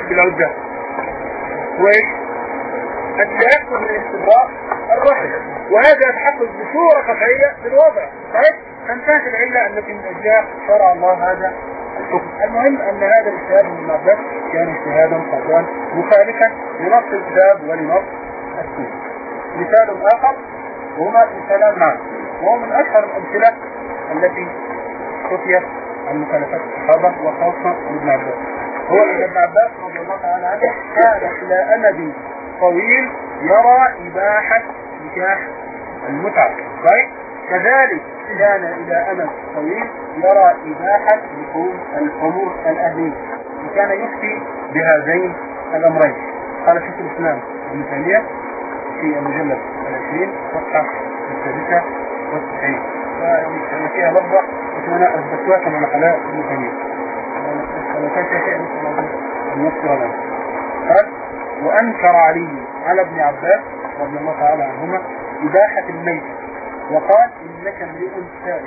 المراد بالعدة وإيش؟ التأكد من استبراء الرحم وهذا يتحقق بصورة قطعية بالوضع طيب؟ فانتهت العلة التي من أجلها. شرع الله هذا الحكم المهم أن هذا الاجتهاد من المعبد كان اجتهادا خاطئا مخالفا لنص الكتاب ولنص السنة. مثال آخر وهما مثالان معا وهو من أشهر الأمثلة التي خفيت عن مخالفات الصحابة وخاصة ابن عباس. هو ابن عباس رضي الله تعالى عنه كان إلى أمد طويل يرى إباحة نكاح المتعة طيب؟ كذلك كان إلى أمد طويل يرى إباحة لحوم الأمور الأهلية. وكان يفتي بهذين الأمرين. قال شيخ الإسلام ابن تيمية في المجلد العشرين صفحة السادسة والتسعين. فيها لفظة أتمنى أثبتها كما نقلها ابن تيمية. قال وأنكر علي على ابن عباس رضي الله تعالى عنهما إباحة الميت وقال إنك امرئ سائل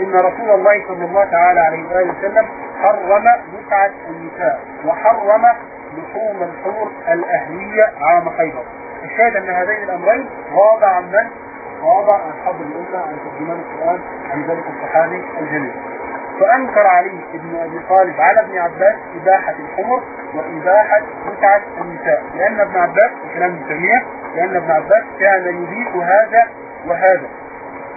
إن رسول الله صلى الله تعالى عليه وآله وسلم حرم متعة النساء وحرم لحوم الحمر الأهلية عام خيبر. الشاهد أن هذين الأمرين غاب عن من؟ غاب عن حضر الأمة عن ترجمان القرآن عن ذلك الصحابي الجليل فأنكر علي ابن أبي طالب على ابن عباس إباحة الحمر وإباحة متعة النساء. لأن ابن عباس كلام تيمية لأن ابن عباس كان يبيح هذا وهذا.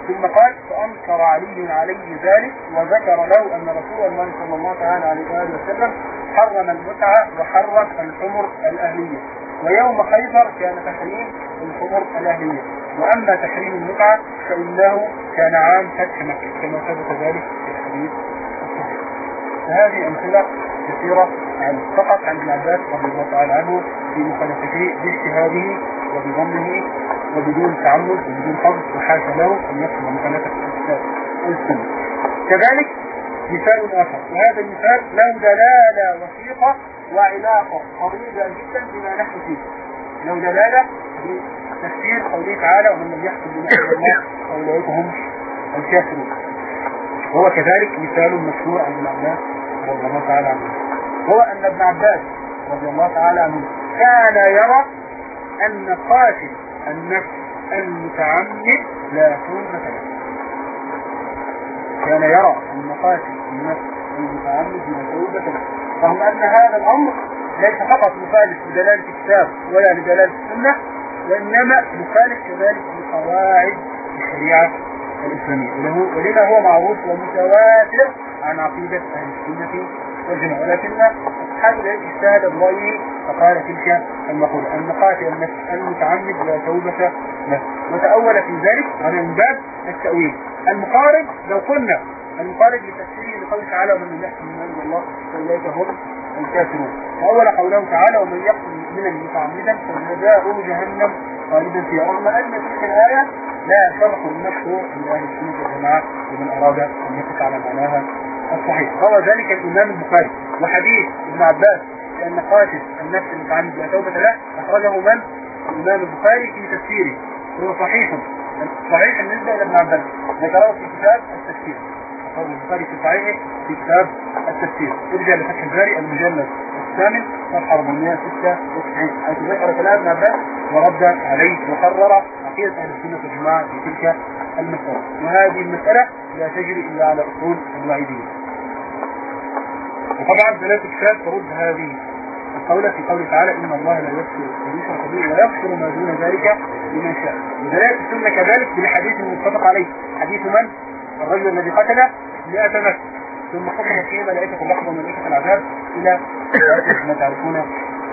ثم قال فأنكر علي عليه ذلك وذكر له أن رسول الله صلى الله تعالى عليه وآله وسلم حرم المتعة وحرم الحمر الأهلية. ويوم خيبر كان تحريم الحمر الأهلية. وأما تحريم المتعة فإنه كان عام فتح مكة. كما ثبت ذلك في الحديث. فهذه أمثلة كثيرة عن فقط عن ابن عباس رضي الله تعالى عنه في مخالفته باجتهاده وبظنه وبدون تعمد وبدون حظ وحاشا له أن يفهم مخالفة والسنة كذلك مثال آخر. وهذا المثال له دلالة وثيقة وعلاقة قريبة جدا بما نحن فيه. له دلالة بتفسير قوله تعالى ومن لم يحكم بما الله فأولئك هم الكافرون. وهو كذلك مثال مشهور عن ابن عباس رضي الله تعالى عنه. هو أن ابن عباس رضي الله تعالى عنه كان يرى أن قاتل النفس المتعمد لا توبة له كان يرى أن قاتل النفس المتعمد لا توبة له رغم أن هذا الأمر ليس فقط مخالف لدلالة الكتاب ولا لدلالة السنة وإنما مخالف كذلك لقواعد الشريعة. الإسلامية. ولما هو معروف ومتواتر عن عقيدة أهل السنة والجماعة. ولكن أصحاب العلم اجتهد برأيه فقال تلك المقولة. أن قاتل المتعمد لا توبة له. وتأول في ذلك على من باب التأويل. المقارب لو قلنا المقارب لتفسيره لقوله تعالى ومن يحكم من الله فأولئك هم الكافرون. وأول قوله تعالى ومن يقتل مؤمنا متعمدا فجزاؤه جهنم. خالدا فيها رغم أن تلك الآية لا فرق المشروع من أهل السنة والجماعة. لمن أراد أن يقف على معناها الصحيح. روى ذلك الإمام البخاري. وحديث ابن عباس لأن قاتل النفس المتعمد لا توبة له. أخرجه من؟ الإمام البخاري في تفسيره. هو صحيح. صحيح بالنسبة إلى ابن عباس. ذكره في كتاب التفسير. أخرجه البخاري في صحيحه في كتاب التفسير. ارجع لفتح الباري المجلد الثامن صفحة 496 حيث ذكر كلام ابن عباس ورد عليه وقرر عقيدة أهل السنة والجماعة في تلك المسألة. وهذه المسألة لا تجري إلا على أصول الوعيدية. وطبعا ثلاث كتاب ترد هذه القولة في قوله تعالى إن الله لا يغفر يشرك به ويغفر ما دون ذلك لمن شاء. ودلالة السنة كذلك بالحديث المتفق عليه. حديث من؟ الرجل الذي قتل 100 نفس. ثم حكم فيه ملائكة اللحظة وملائكة العذاب إلى ما تعرفون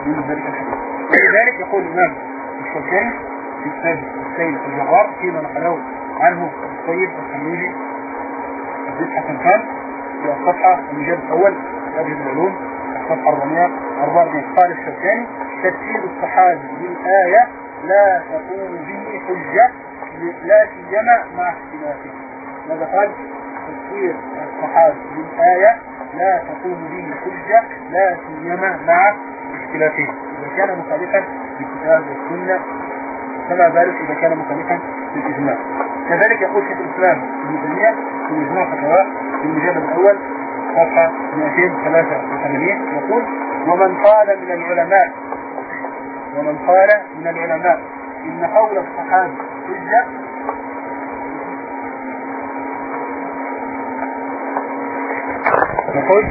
من ذلك الحديث. ولذلك يقول الإمام الشوكاني في كتاب السيد الجرار فيما نقله عنه السيد الحميدي الزيد حسن خان في الصفحة المجال الأول أجهزة العلوم الصفحة 444 قال الشوكاني تفسير الصحابي للآية لا تقوم به حجة لا سيما مع اختلافه. ماذا قال؟ تفسير الصحابي للآية لا تقوم به حجة لا سيما مع اختلافه إذا كان مخالفا للكتاب والسنة كما ذلك إذا كان مخالفا للإجماع كذلك يقول شيخ الإسلام ابن تيمية في مجموع فتاوى في المجلد الأول صفحة 283 يقول ومن قال من العلماء ومن قال من العلماء إن قول الصحابي حجة نقول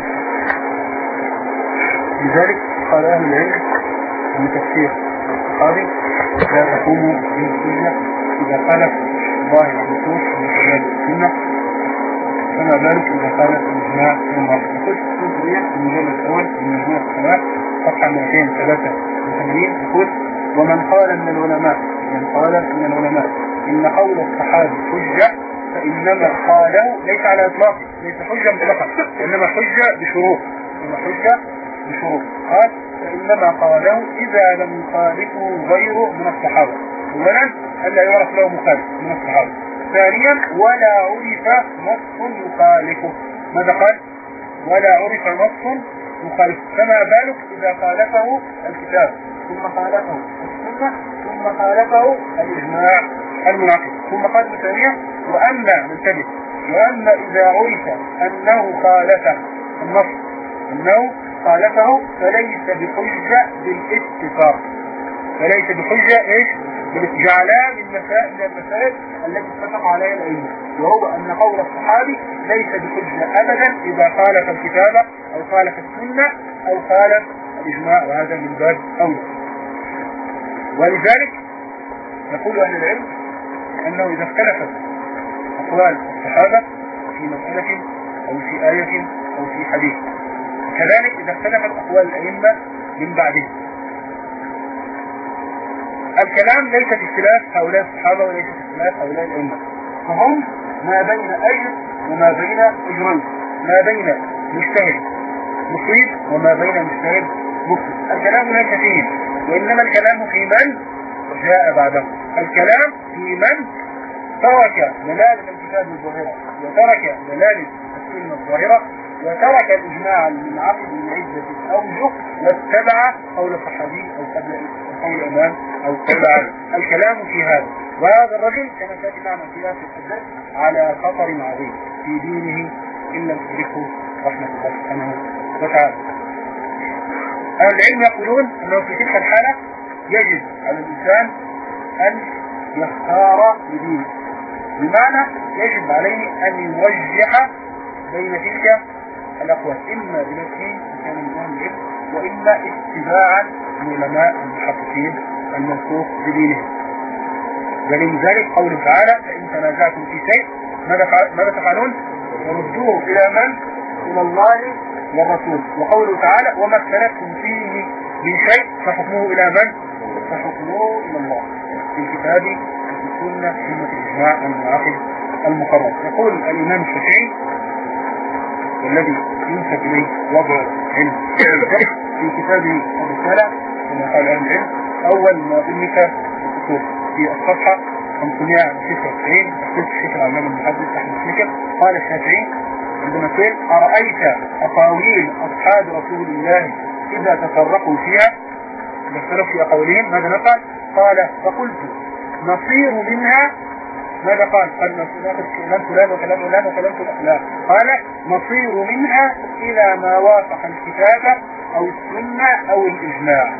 لذلك قال أهل العلم من تفسير الصحابي لا تقوموا بالحجة إذا خالف ظاهر النصوص من خلال السنة. فما بالك إذا خالف الإجماع من المرض نقول في المجلد الأول من مجموعة الصلاة صفحة 283 يقول ومن قال من العلماء من قال من العلماء إن قول الصحابي حجة فإنما قاله ليس على إطلاقه ليس حجة مطلقا إنما حجة بشروط إنما حجة بشروط. قال فإنما قاله إذا لم يخالفه غيره من الصحابة. أولا ألا يعرف له مخالف من الصحابة. ثانيا ولا عرف نص يخالفه. ماذا قال؟ ولا عرف نص مخالف فما بالك إذا خالفه الكتاب؟ ثم خالفه السنة ثم خالفه الإجماع المنعقد ثم قال ثانية وأما منتبه وأما إذا عرف أنه خالفه النص أنه خالفه فليس بحجة بالاتفاق. فليس بحجة إيش؟ جعلها من مسائل المسائل التي اتفق عليها الأئمة. وهو أن قول الصحابي ليس بحجة أبدا إذا خالف الكتابة أو خالف السنة أو خالف الإجماع وهذا من باب أولى ولذلك يقول أهل العلم أنه إذا اختلفت أقوال الصحابة في مسألة أو في آية أو في حديث. كذلك إذا اختلفت أقوال الأئمة من بعدهم. الكلام ليس في اختلاف هؤلاء الصحابة وليس في اختلاف هؤلاء الأئمة. فهم ما بين أجر وما بين أجرين ما بين مجتهد مصيب وما بين مجتهد مصيب الكلام ليس فيه وإنما الكلام في من جاء بعده. الكلام في من ترك دلالة الكتاب الظاهرة. وترك دلالة السنة الظاهرة. وترك الإجماع المنعقد من عدة أوجه واتبع قول الصحابي أو قبل قول الإمام أو علي الكلام في هذا. وهذا الرجل كما سيأتي معنا نفس الحدث على خطر عظيم في دينه إن لم تدركه رحمة الله سبحانه وتعالى. أهل العلم يقولون أنه في تلك الحالة يجب على الإنسان أن يختار لدينه. بمعنى يجب عليه أن يوجه بين تلك الأقوال إما بنفسه كان من العلم وإما اتباعا العلماء المحققين الموثوق بدينهم ولذلك ذلك قوله تعالى فإن تنازعتم في شيء ماذا تفعلون؟ وردوه إلى من؟ إلى الله والرسول وقوله تعالى وما اختلفتم فيه من شيء فحكموه إلى من؟ فحكموه إلى الله في الكتاب السنة سنة الإجماع المنعقد المقرر يقول الإمام الشافعي والذي ينسب إليه وضع علم في كتابه الرسالة كما قال أهل العلم أول ما الكتب في الصفحة 596 تحديث الشيخ العلامة المحدث أحمد سمكر قال الشافعي عندما قال أرأيت أقاويل أصحاب رسول الله إذا تفرقوا فيها اختلفوا في أقاويلهم ماذا نفعل؟ قال فقلت نصير منها ماذا قال؟ قال ناخذ كلام فلان وكلام فلان وكلام فلان قال نصير منها إلى ما وافق الكتاب أو السنة أو الإجماع.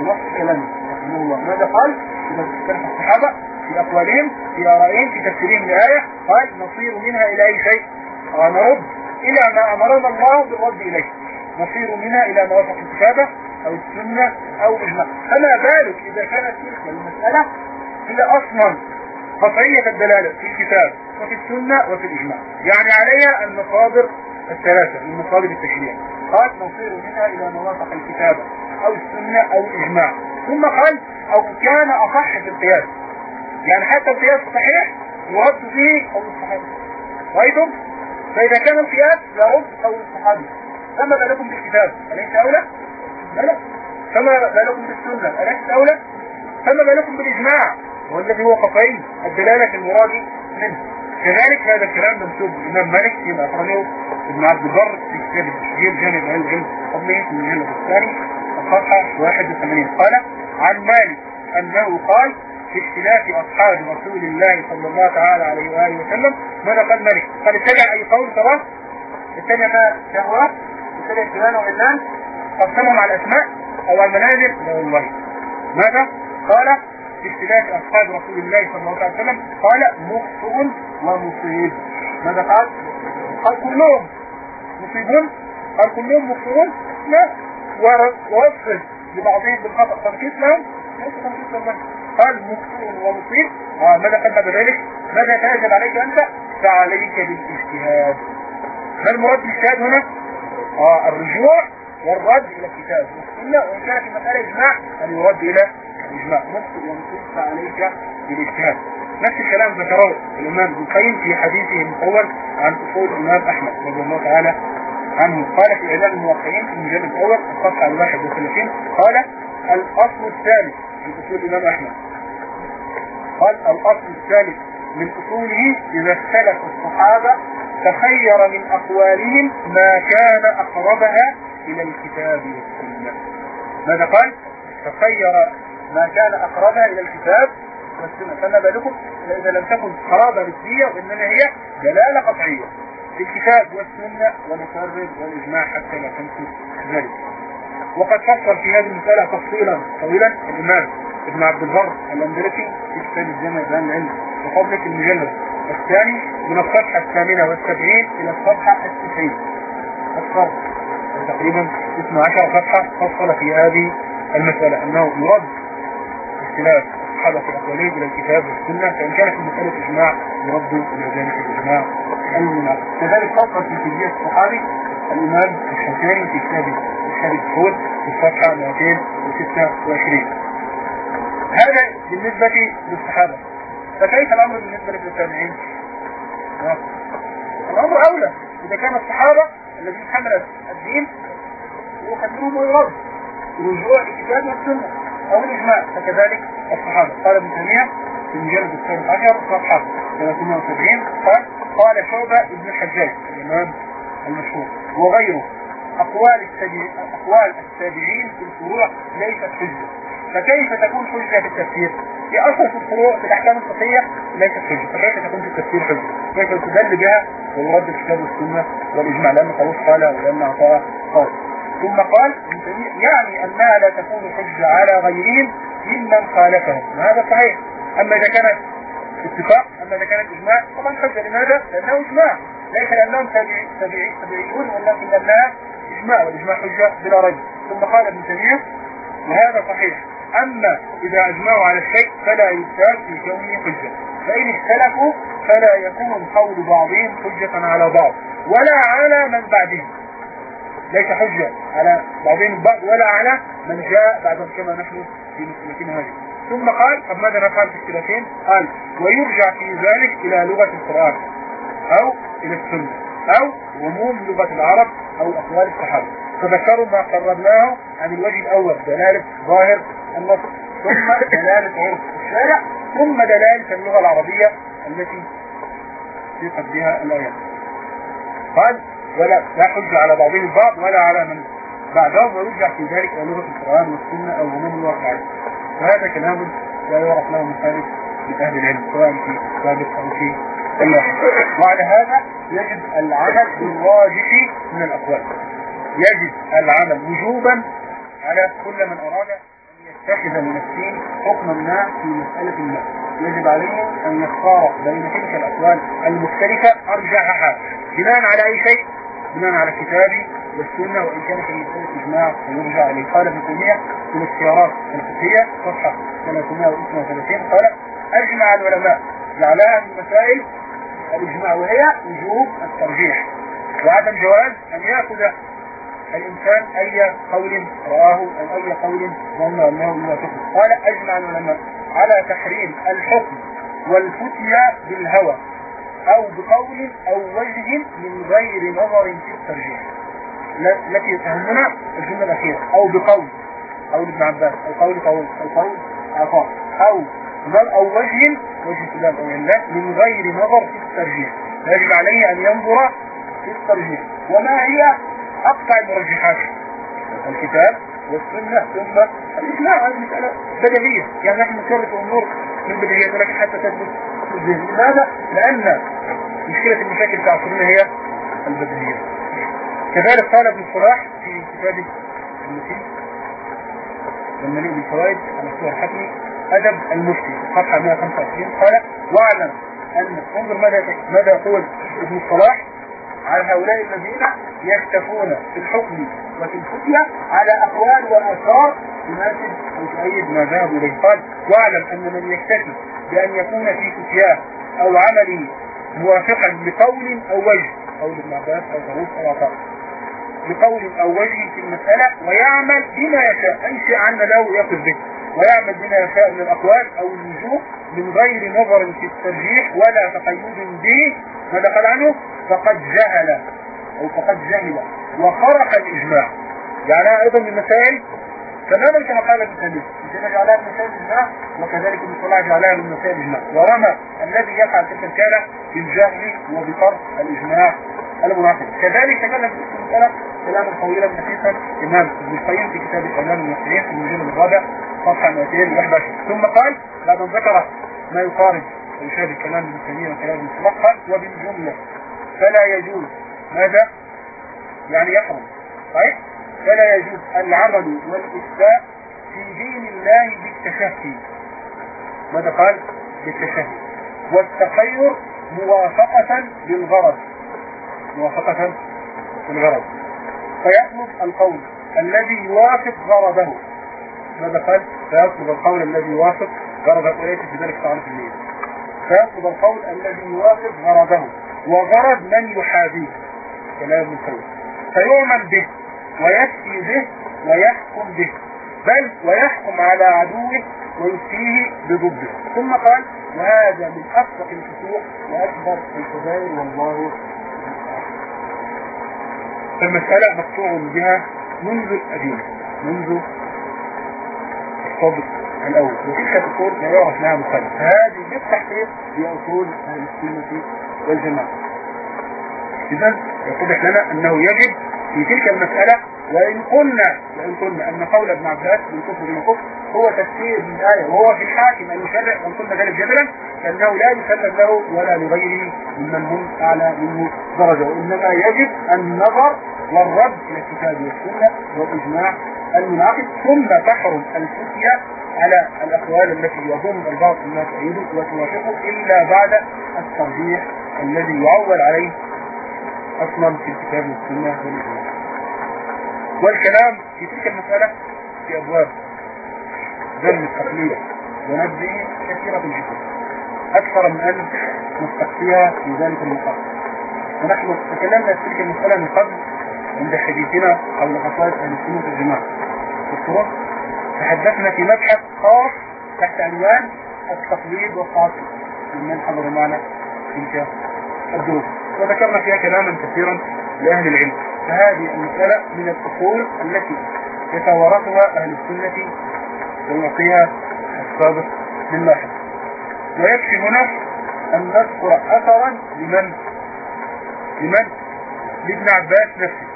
نص كلامه رحمه الله. ماذا قال؟ اختلف الصحابة في أقوالهم في آرائهم في تفسيرهم لآية. قال نصير منها إلى أي شيء؟ قال نرد إلى ما أمرنا الله بالرد إليه. نصير منها إلى ما وافق الكتابة أو السنة أو الإجماع. فما بالك إذا كانت تلك المسألة هي أصلا قطعية الدلالة في الكتاب وفي السنة وفي الإجماع. يعني عليها المصادر الثلاثة من مصادر التشريع. قال نصير منها إلى موافق الكتابة أو السنة أو الإجماع. ثم قال أو كان أصح في القياس. يعني حتى القياس صحيح يرد فيه قول الصحابي رأيتم؟ فإذا كان القياس يرد قول الصحابي فما بالكم بالكتاب؟ أليس أولى؟ لا فما بالكم بالسنة؟ أليس أولى؟ فما بالكم بالإجماع؟ والذي هو قطعي الدلالة المراد منه. كذلك هذا الكلام منسوب الإمام مالك فيما أخرجه ابن عبد البر في كتاب التشجير جانب أهل العلم قبله في المجلد الثاني الصفحة 81 قال عن مالك أنه قال في اختلاف أصحاب رسول الله صلى الله تعالى عليه وآله وسلم ماذا قال مالك؟ قال اتبع أي قول تراه؟ الثانية ما شهوة الثانية فلان وعلان قسمهم على الأسماء أو المنازل؟ لا والله. ماذا؟ قال في اختلاف أصحاب رسول الله صلى الله عليه وسلم قال مخطئ ومصيب ماذا قال؟ قال كلهم مصيبون قال كلهم مخطئون لا ووصف لبعضهم بالخطأ تنقيص لهم ليس تنقيص لهم قال مخطئ ومصيب آه ماذا قال بعد ذلك؟ ماذا تأجب عليك أنت؟ فعليك بالاجتهاد ما المراد بالاجتهاد هنا؟ آه الرجوع والرد إلى الكتاب والسنة وإن كانت المسألة إجماع أن يرد إلى الإجماع. مخطئ ومصيب فعليك بالاجتهاد نفس الكلام ذكره الإمام ابن القيم في حديثه المطول عن أصول الإمام أحمد رضي الله تعالى عنه. قال في إعلام الموقعين في المجلد الأول الصفحة الواحد وثلاثين قال الأصل الثالث من أصول الإمام أحمد. قال الأصل الثالث من أصوله إذا اختلف الصحابة تخير من أقوالهم ما كان أقربها إلى الكتاب والسنة. ماذا قال؟ تخير ما كان أقربها إلى الكتاب والسنة. فما بالكم؟ إذا لم تكن قرابة نسبية وإنما هي دلالة قطعية الكتاب والسنة ونقرر والإجماع حتى لا تنسوا ذلك. وقد فصل في هذه المسألة تفصيلا طويلا الإمام ابن عبد البر الأندلسي في كتاب الجامع بيان العلم وفضلة المجلد الثاني من الصفحة الثامنة والسبعين إلى الصفحة التسعين. أكثر تقريبا 12 صفحة فصل في هذه المسألة. أنه يرد الصحابة في الأقوالين إلى الكتاب والسنة فإن كانت المسألة إجماع يرد إلى ذلك الإجماع. كذلك فصل في كلية الصحابي الإمام الشوكاني في كتاب الشهر الدخول في الصفحة 226 هذا بالنسبة للصحابة. فكيف الأمر بالنسبة للتابعين؟ الأمر أولى. إذا كان الصحابة الذين حملت الدين يخدمهم ويرد الرجوع للكتاب والسنة أو الإجماع فكذلك الصحابة. قال ابن تيمية في المجلد الثالث عشر صفحة 370 قال قال شعبة ابن الحجاج الإمام المشهور وغيره أقوال التابعين أقوال التابعين في الفروع ليست حجة. فكيف تكون حجة في التفسير؟ في أصل في الفروع في الأحكام الفقهية ليست حجة. فكيف تكون في التفسير حجة؟ كيف تدل بها؟ ويرد الكتاب والسنة والإجماع لأن خلاص قال ولأن عطاء قال. ثم قال يعني أنها لا تكون حجة على غيرهم ممن خالفهم. وهذا صحيح. أما إذا كانت اتفاق أما إذا كانت إجماع طبعا حجة. لماذا؟ لأنه إجماع. ليس لأنهم تبعيون ولكن لأنها إجماع والإجماع حجة بلا ريب. ثم قال ابن تيمية وهذا صحيح. أما إذا أجمعوا على الشيء فلا يستاذ في كونه حجة. فإن اختلفوا فلا يكون قول بعضهم حجة على بعض ولا على من بعدهم. ليس حجة على بعضهم البعض ولا على من جاء بعدهم كما نحن في مسألتنا هذه. ثم قال طب ماذا نفعل في الثلاثين قال ويرجع في ذلك إلى لغة القرآن أو إلى السنة أو عموم لغة العرب أو أقوال الصحابة. فذكروا ما قررناه عن الوجه الأول دلالة ظاهر النص ثم دلالة عرف الشارع ثم دلالة اللغة العربية التي تثبت بها الآيات. قال ولا لا حجة على بعضهم البعض ولا على من بعدهم ويرجع في ذلك إلى لغة القرآن والسنة أو عموم اللغة العربية وهذا كلام لا يعرف له مخالف من أهل العلم سواء في سابق أو في الله وعلى هذا يجب العمل بالراجح من الأقوال. يجب العمل وجوبا على كل من أراد أن يتخذ من الدين حكما ما في مسألة ما. يجب عليه أن يختار بين تلك الأقوال المختلفة أرجحها بناء على أي شيء؟ بناء على الكتاب والسنة وإن كانت المسألة إجماع فيرجع إليه قال ابن تيمية في الاختيارات الفقهية صفحة 332 قال أجمع العلماء جعلها من مسائل الإجماع وهي وجوب الترجيح وعدم جواز أن يأخذ الإنسان أي قول رآه أو أي قول ظن أنه يوافقه قال أجمع العلماء على تحريم الحكم والفتيا بالهوى. أو بقول أو وجه من غير نظر في الترجيح التي تهمنا؟ الجملة الأخيرة. أو بقول. قول ابن عباس. أو قول قول أو قول عطاء أو أو وجه وجه فلان أو الله من غير نظر في الترجيح يجب عليه أن ينظر في الترجيح وما هي أقطع المرجحات؟ الكتاب والسنة. ثم الإجماع. هذه مسألة بدهية يعني نحن نصرف أمور من بدهية لكن حتى تثبت لماذا؟ لأن مشكلة المشاكل عصرنا هي البدهية كذلك قال ابن الصلاح في كتابه المسيح والمليء بالفوائد على الصور الحكمي أدب المفتي صفحة 125 قال واعلم أن انظر ماذا ماذا يقول ابن الصلاح على هؤلاء الذين يكتفون في الحكم وفي الفتية على أقوال وآثار تناسب وتؤيد ما ذهب إليه. قال واعلم أن من يكتفي بأن يكون في فتياه أو عمله موافقا لقول أو وجه قول ابن عباس أو طاووس أو عطاء. بقول أو وجه في المسألة ويعمل بما يشاء أي شيء عنا له يأخذ به. ويعمل بما يشاء من الأقوال أو الوجوه من غير نظر في الترجيح ولا تقيد به. ما دخل عنه؟ فقد جهل أو فقد جهل وخرق الإجماع. يعني أيضا من المسائل تماما كما قال ابن تيميه اننا جعلها من مسائل الاجماع وكذلك ابن صلاح جعلها من مسائل الاجماع ورمى الذي يفعل تلك الكاله بالجهل وبطرد الإجماع المناسب كذلك تكلم في المساله كلاما طويلا نفيسا إمام ابن القيم في كتاب الإعلام المسلمين في المجلد الرابع صفحة 211 ثم قال بعد أن ذكر ما يقارب ويشابه كلام ابن تيمية وكلام ابن صلاح قال وبالجملة فلا يجوز. ماذا؟ يعني يحرم. صحيح؟ فلا يجوز العمل والإفتاء في دين الله بالتشهي. ماذا قال؟ بالتشهي. والتخير موافقة للغرض. موافقة للغرض. فيطلب القول الذي يوافق غرضه. ماذا قال؟ فيطلب القول الذي يوافق غرضه. وليس في ذلك تعرف الليل فيطلب القول الذي يوافق غرضه. وغرض من يحاذيه. كلام الكون فيؤمن به. ويفتي به ويحكم به. بل ويحكم على عدوه ويفتيه بضده. ثم قال وهذا من أصدق الفتوح وأكبر الكبائر والله. فالمسألة مقطوع بها منذ القديم منذ الصدر الأول. وتلك الأصول لا يعرف لها مخالف هذه بالتحقيق هي أصول أهل السنة والجماعة. إذا يتضح لنا أنه يجب في تلك المسألة وإن قلنا وإن قلنا أن قول ابن عباس من كفر من كفر هو تفسير من آية وهو في الحاكم أن يشرع وإن قلنا ذلك جدلا فإنه لا يسلم له ولا لغيره ممن هم أعلى منه درجة. وإنما يجب النظر والرد إلى الكتاب والسنة والإجماع المنعقد ثم تحرم الفتية على الأقوال التي يظن البعض أنها تؤيده وتوافقه إلا بعد الترجيح الذي يعول عليه أصلا في الكتاب والسنة. والإجماع والكلام في تلك المسألة في أبواب ذم التقليد ونبذه كثيرة جدا. أكثر من أن نستقصيها في ذلك المقام. ونحن تكلمنا في تلك المسألة من قبل عند حديثنا حول خصائص أهل السنة والجماعة. دكتور تحدثنا في مبحث خاص تحت عنوان التقليد والتعصب ممن حضروا معنا تلك الدروس. وذكرنا فيها كلاما كثيرا لأهل العلم. فهذه المسألة من الأصول التي يتوارثها أهل السنة ويعطيها السابق لللاحق ويكفي هنا أن نذكر أثرا لمن؟ لمن؟ لابن عباس نفسه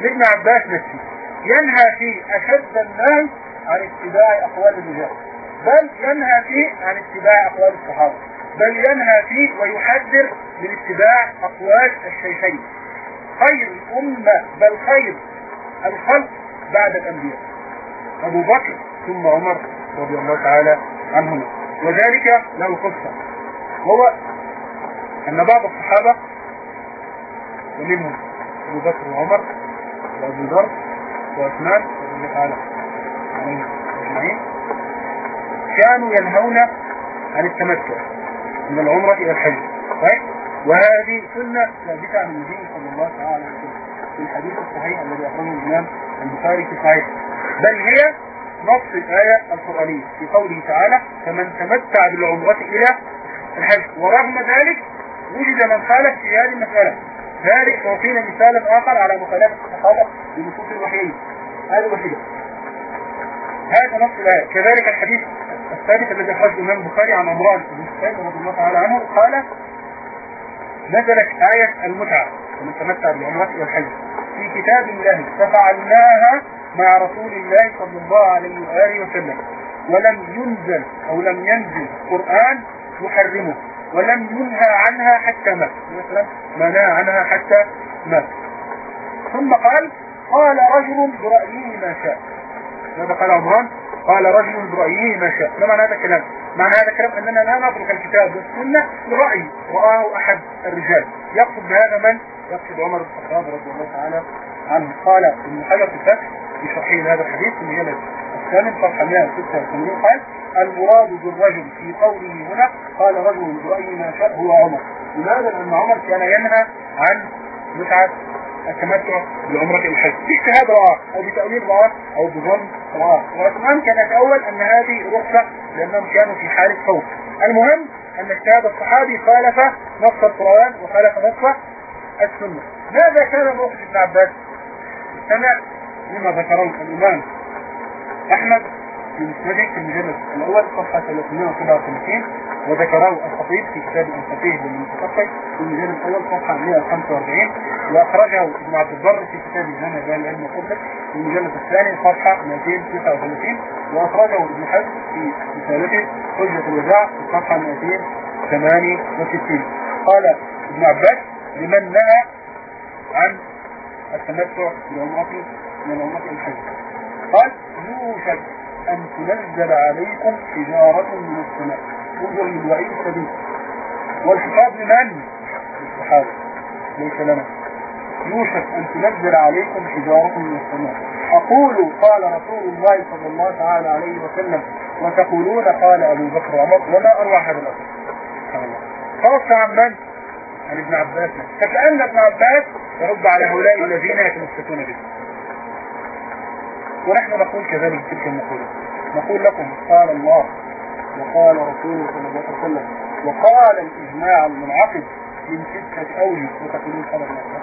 لابن عباس نفسه ينهى فيه أشد النهي عن اتباع أقوال الرجال. بل ينهى فيه عن اتباع أقوال الصحابة. بل ينهى فيه ويحذر من اتباع أقوال الشيخين. خير الأمة بل خير الخلق بعد الأنبياء. أبو بكر ثم عمر رضي الله تعالى عنهما. وذلك له قصة. وهو أن بعض الصحابة ومنهم أبو بكر وعمر وأبو ذر وعثمان رضي الله تعالى عنهم أجمعين كانوا ينهون عن التمتع. من العمرة إلى الحج. طيب؟ وهذه سنة ثابتة عن النبي صلى الله عليه وسلم في الحديث الصحيح الذي أخرجه الإمام البخاري في صحيح. بل هي نص الآية القرآنية في قوله تعالى فمن تمتع بالعمرة إلى الحج ورغم ذلك وجد من خالف في هذه المسألة. ذلك تعطينا مثالا آخر على مخالفة الصحابة لنصوص الوحيين. هذه وحيدة هذا نص الآية. كذلك الحديث الثالث الذي أخرجه الإمام البخاري عن عمران بن حسين رضي الله تعالى عنه قال نزلت آية المتعة ومن تمتع بالعمرة والحج في كتاب الله ففعلناها مع رسول الله صلى الله عليه وآله وسلم ولم ينزل أو لم ينزل قرآن يحرمه ولم ينهى عنها حتى مات مثلا نهى عنها حتى مات. ثم قال قال رجل برأيه ما شاء. ماذا قال عمران؟ قال رجل برأيه ما شاء. ما معنى هذا الكلام؟ معنى هذا الكلام أننا لا نترك الكتاب والسنة لرأي رآه أحد الرجال. يقصد بهذا من؟ يقصد عمر بن الخطاب رضي الله تعالى عنه. قال ابن حجر في الفتح في صحيح هذا الحديث في مجلد الثامن صفحة 186 قال المراد بالرجل في قوله هنا قال رجل برأيه ما شاء هو عمر. لماذا؟ لأن عمر كان ينهى عن متعة التمتع بعمرة الحج. باجتهاد رآه أو بتأويل رآه أو بظن رآه وعثمان كان يتأول أن هذه رخصة لأنهم كانوا في حالة خوف. المهم أن اجتهاد الصحابي خالف نص القرآن وخالف نص السنة. ماذا كان موقف ابن عباس؟ استمع لما ذكره الإمام أحمد مسنده في المجلد الأول صفحة 357 وذكره الخطيب في كتاب الفقيه للمتفقه في المجلد الأول صفحة 145 وأخرجه ابن عبد البر في كتاب الجامع بين العلم والقبلة في المجلد الثاني صفحة 239 وأخرجه ابن حزم في رسالته حجة الوداع في صفحة 268 قال ابن عباس لمن نهى عن التمتع بالعمرة من عمرة الحج قال يوشك أن تنزل عليكم حجارة من السماء. انظر للوعيد الشديد والخطاب لمن؟ للصحابة. ليس لنا. يوشك أن تنزل عليكم حجارة من السماء. أقول قال رسول الله صلى الله تعالى عليه وسلم وتقولون قال أبو بكر وعمر وما أروع هذا الأمر؟ خاصة عن من؟ عن ابن عباس. فكأن ابن عباس يرد على هؤلاء الذين يتمسكون به. ونحن نقول كذلك تلك المقولة. نقول لكم قال الله وقال رسوله صلى الله عليه وسلم وقال الإجماع المنعقد من ستة أوجه وتقولون خبر الله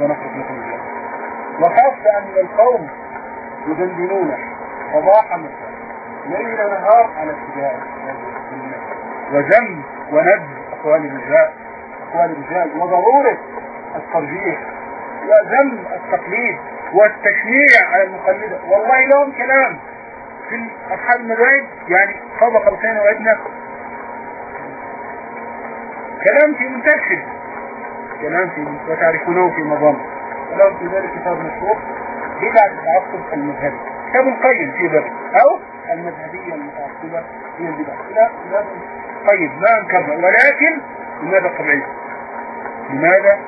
ونخرج لكم الله. وخاصة أن القوم يدندنون صباحا ليل نهار على اتجاه وذم وند أقوال الرجال أقوال الرجال وضرورة الترجيح وذم التقليد. والتشنيع على المقلدة والله لهم كلام. في أصحاب المذاهب يعني طبق لسان وعدنا كلام في منتشر. كلام في وتعرفونه في مظام ولو في ذلك كتاب مشهور. بدعة التعصب المذهبي. كتاب قيم في ذلك. أو المذهبية المتعصبة هي البدع. لا لا. طيب ما أنكرنا. ولكن لماذا الطبيعي لماذا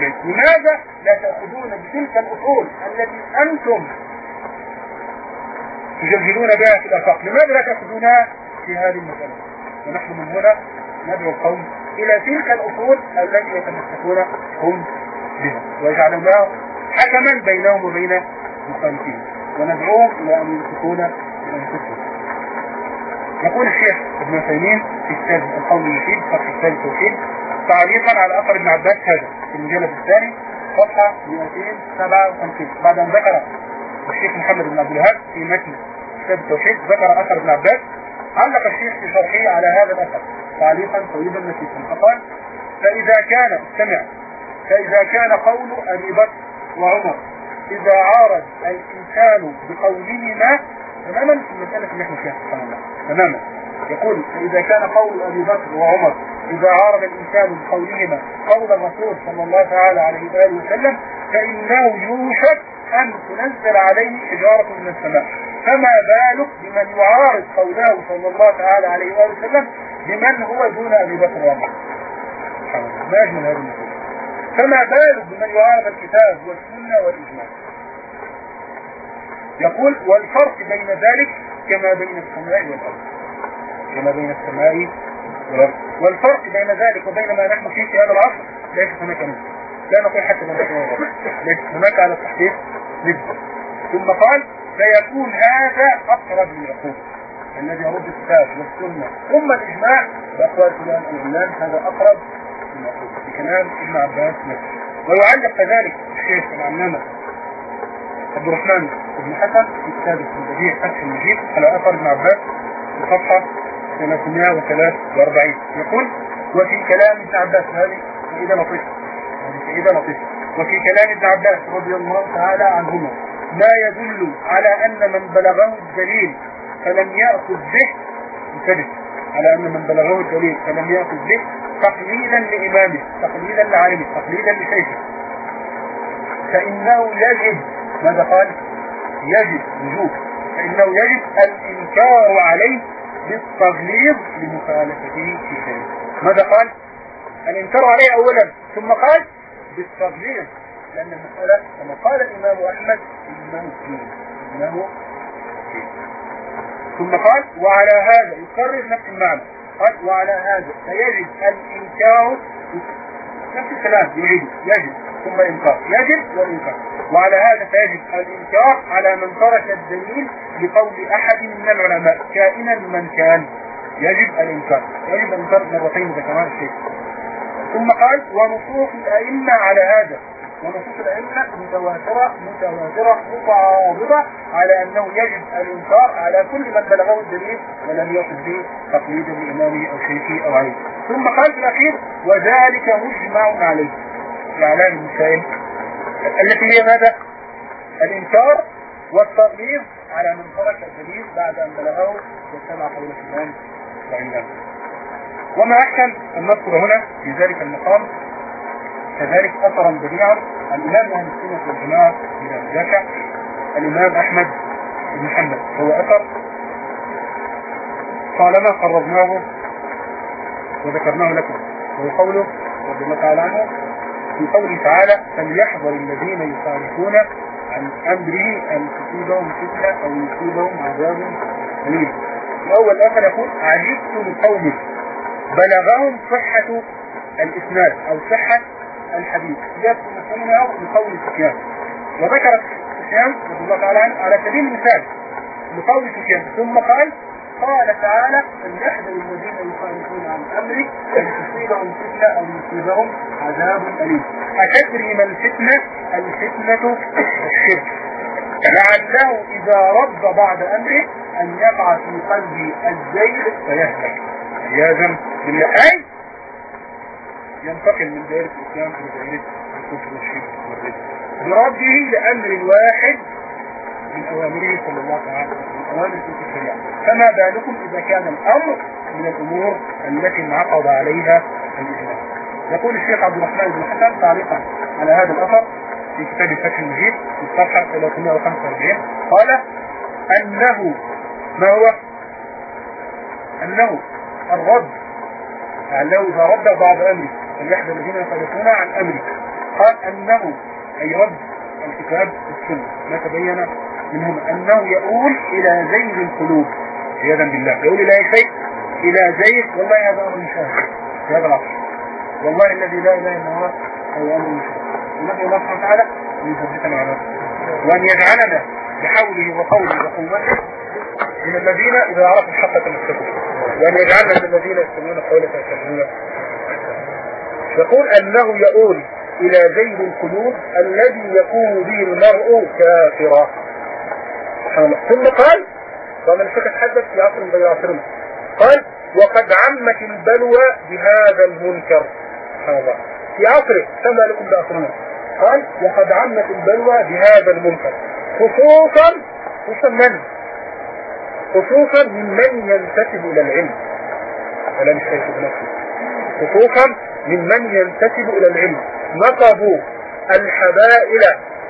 لماذا لا تأخذون بتلك الأصول التي أنتم تجلجلون بها في الأفاق لماذا لا تأخذونها في هذه المسألة ونحن من هنا ندعو القوم إلى تلك الأصول التي يتمسكون هم بها ويجعلونها حكما بينهم وبين مخالفين وندعوهم إلى أن يمسكون بأنفسهم يقول الشيخ ابن عثيمين في كتاب القول المفيد في كتاب التوحيد تعليقا على أثر ابن عباس هذا في المجلد الثاني صفحة 257 بعد أن ذكر الشيخ محمد بن عبد الوهاب في متن كتاب التوحيد ذكر أثر ابن عباس علق الشيخ في شرحه على هذا الأثر تعليقا طويلا نفيسا فقال فإذا كان استمع فإذا كان قول أبي بكر وعمر إذا عارض الإنسان بقولهما تماما في المسألة اللي إحنا فيها سبحان الله. تماما. يقول فإذا كان قول أبي بكر وعمر إذا عارض الإنسان بقولهما قول الرسول صلى الله تعالى عليه وآله وسلم فإنه يوشك أن تنزل عليه حجارة من السماء. فما بالك بمن يعارض قوله صلى الله تعالى عليه وآله وسلم بمن هو دون أبي بكر وعمر؟ ما أجمل هذه المسألة فما بالك بمن يعارض الكتاب والسنة والإجماع؟ يقول والفرق بين ذلك كما بين السماء والأرض. كما بين السماء والفرق بين ذلك وبين ما نحن فيه في هذا العصر ليس هناك نسبة لا نقول حتى من ليس. هناك على التحقيق نسبة ثم قال فيكون هذا أقرب للعقول الذي يرد الكتاب والسنة. ثم الإجماع بأقوال فلان العلان هذا أقرب للعقول بكلام ابن عباس نفسه ويعلق كذلك الشيخ العلامة عبد الرحمن بن حسن في كتابه البديع فتح المجيد على أثر ابن عباس في صفحة 343 يقول وفي كلام ابن عباس هذه فإذا لطيفة. هذه فإذا لطيفة. وفي كلام ابن عباس رضي الله تعالى عنهما ما يدل على أن من بلغه الدليل فلم يأخذ به انتبه. على أن من بلغه الدليل فلم يأخذ به تقليدا لإمامه تقليدا لعالمه تقليدا لشيخه. فإنه يجب ماذا قال؟ يجب وجوب. فإنه يجب الإنكار عليه بالتغليظ لمخالفته في شيء. ماذا قال؟ الإنكار عليه أولا ثم قال بالتغليظ لأن المسألة كما قال الإمام أحمد إنه دين إنه دين ثم قال وعلى هذا يكرر نفس المعنى. قال وعلى هذا فيجب الإنكار. نفس الكلام يجب يجب. ثم إنكار. يجب والإنكار. وعلى هذا فيجب الإنكار على من ترك الدليل بقول أحد من العلماء كائنا من كان. يجب الإنكار. يجب الإنكار مرتين ذكرها الشيخ ثم قال ونصوص الأئمة على هذا. ونصوص الأئمة متواترة متواترة متعاضدة على أنه يجب الإنكار على كل من بلغه الدليل ولم يقصد به تقليدا لإمامه أو شيخه أو عليه. ثم قال في الأخير وذلك مجمع عليه. إعلان المسائل التي هي ماذا؟ الإنكار والتغليظ على من ترك الدليل بعد أن بلغه واتبع قول الإمام وعلمه وما أحسن أن نذكر هنا في ذلك المقام؟ كذلك أثرا بديعا الإمام أهل السنة والجماعة إلى ذاك الإمام أحمد بن محمد. هو أثر. طالما قربناه وذكرناه لكم. وهو قوله رضي الله تعالى عنه في قوله تعالى فليحذر الذين يخالفون عن أمره أن تصيبهم فتنة أو يصيبهم عذاب أليم. الأول آخر يقول عجبت لقوم بلغهم صحة الإسناد أو صحة الحديث يبقى من قول سفيان. وذكر سفيان رضي الله تعالى عنه على سبيل المثال لقول سفيان ثم قال قال تعالى أن يحذر الذين يخالفون عن أمره أن تصيبهم فتنة أو يصيبهم عذاب أليم. أتدري ما الفتنة؟ الفتنة الشرك. لعله إذا رد بعد أمره أن يقع في قلبي الزيغ فيهلك عياذا بالله. أي! ينتقل من دائرة الإسلام إلى دائرة الكفر والشرك والرزق برده لأمر واحد من أوامره صلى الله عليه وسلم أوامر تلك الشريعة. فما بالكم إذا كان الأمر من الأمور التي انعقد عليها الإسلام؟ يقول الشيخ عبد الرحمن بن حسن تعليقا على هذا الأثر في كتاب الفتح المجيد في الصفحة 345 قال أنه ما هو؟ أنه الرد لعله إذا رد بعض أمره فليحذر الذين يخالفون عن امره قال أنه أي رد الكتاب والسنة. ما تبين منهم أنه يؤول إلى زيغ القلوب عياذا بالله. يقول اي شيء إلى زيغ والله هذا أمر مشاهد في هذا العصر والله الذي لا إله إلا هو هو أمر مشاهد ونسال الله سبحانه وتعالى أن يثبتنا على وأن يجعلنا بحوله وقوله وقوته من الذين إذا عرفوا الحق تمسكوا وأن يجعلنا من الذين يستمعون قوله فيتبعون يقول أنه يؤول إلى زيد القلوب الذي يكون به المرء كافرا. ثم قال ومن حدث بين عصرنا قال وقد عمت البلوى بهذا المنكر. سبحان الله. في عصره كما لكم بعصرنا قال وقد عمت البلوى بهذا المنكر. خصوصا خصوصا من؟ خصوصا ممن ينتسب إلى العلم. ولا مش شايف بنفسه خصوصا ممن ينتسب إلى العلم. نقبوا الحبائل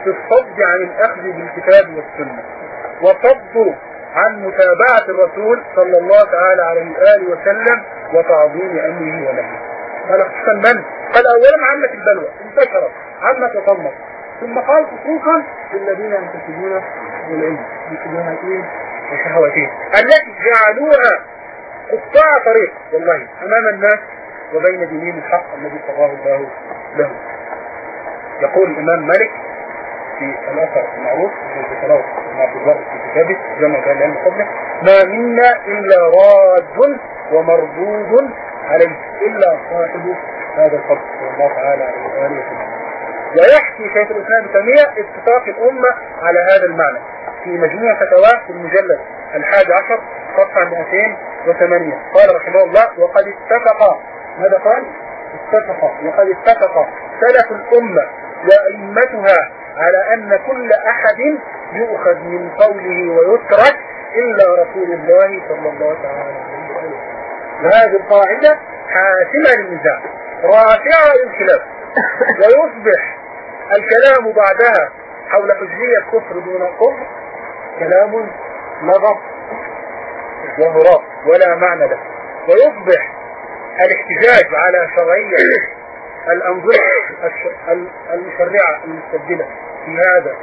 في الصد عن الأخذ بالكتاب والسنة. وصدوا عن متابعة الرسول صلى الله تعالى عليه وآله وسلم وتعظيم أمره ونهيه. قال خصوصا من؟ قال أولا عامة البلوى انتشرت عامة وطمت ثم قال خصوصا للذين ينتسبون العلم بشبهاتهم وشهواتهم التي جعلوها قطاع طريق والله أمام الناس وبين دينين الحق الذي قضاه الله له. يقول الإمام مالك في الأثر المعروف في ذكره مع في كتابه جمع بين العلم قبله ما منا إلا راد ومردود عليه إلا صاحب هذا الفضل. صلى الله تعالى عليه وآله وسلم. ويحكي شيخ الإسلام تيمية اتفاق الأمة على هذا المعنى. في مجموع فتواه في المجلد الحادي عشر صفحة 208 قال رحمه الله وقد اتفق ماذا قال؟ اتفق. وقد اتفق. سلف الأمة وأئمتها على أن كل أحد يؤخذ من قوله ويترك إلا رسول الله صلى الله عليه وسلم. وهذه القاعدة حاسمة للنزاع رافعة للخلاف ويصبح الكلام بعدها حول حجية كفر دون كفر كلام نظر وهراء ولا معنى له. ويصبح الاحتجاج على شرعية الأنظمة المشرعة المستبدلة في هذا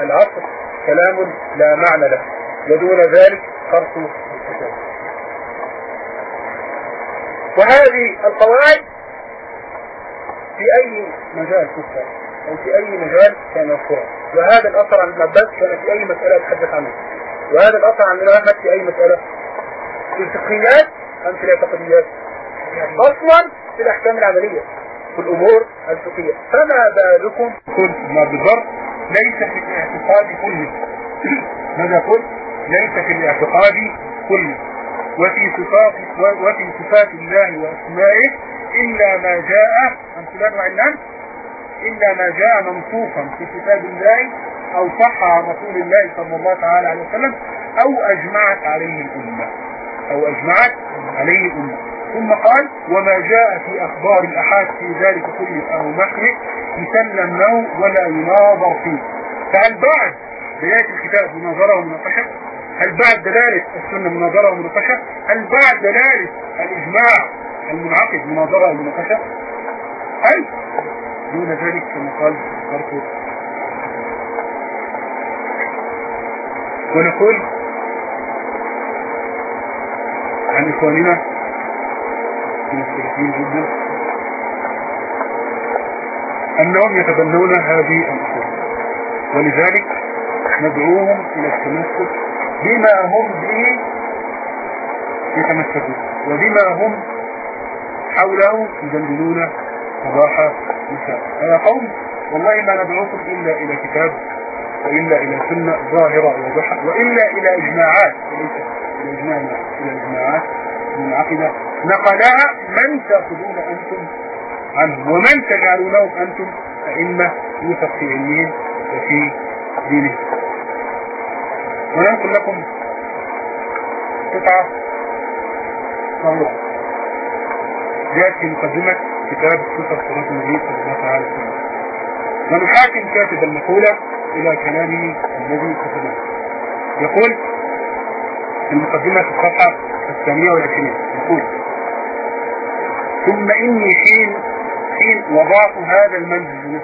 العصر كلام لا معنى له ودون ذلك خرص الكتاب وهذه القواعد في أي مجال تذكر أو في أي مجال كان يذكرها وهذا الأثر عن ابن كان في أي مسألة يتحدث عنه؟ وهذا الأثر عن أحمد في أي مسألة؟ في الفقهيات أم في الاعتقاديات أصلا في الأحكام العملية. في الأمور الفقهية. فما بالكم كل ما بالضبط ليس في الاعتقاد كله ماذا قلت ليس في الاعتقاد كله وفي صفات وفي صفات الله وأسمائه إلا ما جاء عن فلان وعلان إلا ما جاء منصوصا في كتاب الله أو صح عن رسول الله صلى الله تعالى عليه وسلم أو أجمعت عليه الأمة. أو أجمعت عليه الأمة. ثم قال وما جاء في أخبار الأحاد في ذلك كله أو نحوه يسلم له ولا يناظر فيه. فهل بعد بداية الكتاب مناظرة ومناقشة هل بعد دلالة السنة مناظرة ومناقشة هل بعد دلالة الإجماع المنعقد مناظرة ومناقشة هل؟ دون ذلك كما قال برضو ونقول عن إخواننا المختلفين جدا. أنهم يتبنون هذه الأصول ولذلك ندعوهم إلى التمسك بما هم به يتمسكون وبما هم حوله يدندنون صباح مساء يا قوم والله ما ندعوكم إلا إلى كتاب وإلا إلى سنة ظاهرة واضحة وإلا إلى إجماعات وليس إلى إلى إجماعات. منعقدة نقلها من تأخذون أنتم عنه ومن تجعلونهم أنتم أئمة يوثق في علمهم وفي دينه. وننقل لكم قطعة صغيرة. جاءت في مقدمة كتاب صفة صلاة النبي صلى الله عليه وسلم. ونحاكم كاتب المقولة إلى كلامه الذي كتبه. يقول في المقدمة في الصفحة الثانية والعشرين يقول ثم إني حين حين وضعت هذا المنهج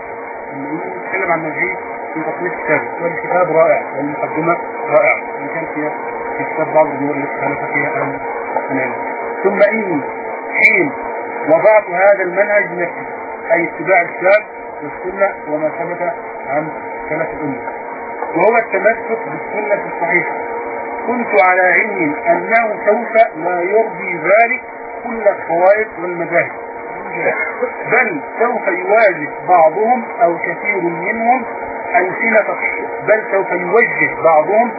نتكلم عن منهجي في تصنيف كتاب والكتاب رائع. والمقدمة رائعة. وإن كان فيها في كتاب بعض الأمور التي اختلف فيها أهل العلم. ثم إني حين وضعت هذا المنهج بنفسي أي اتباع الكتاب والسنة وما ثبت عن سلف الأمة. وهو التمسك بالسنة الصحيحة. كنت على علم أنه سوف لا يرضي ذلك كل الخوائف والمذاهب. بل سوف يواجه بعضهم أو كثير منهم ألسنة بل سوف يوجه بعضهم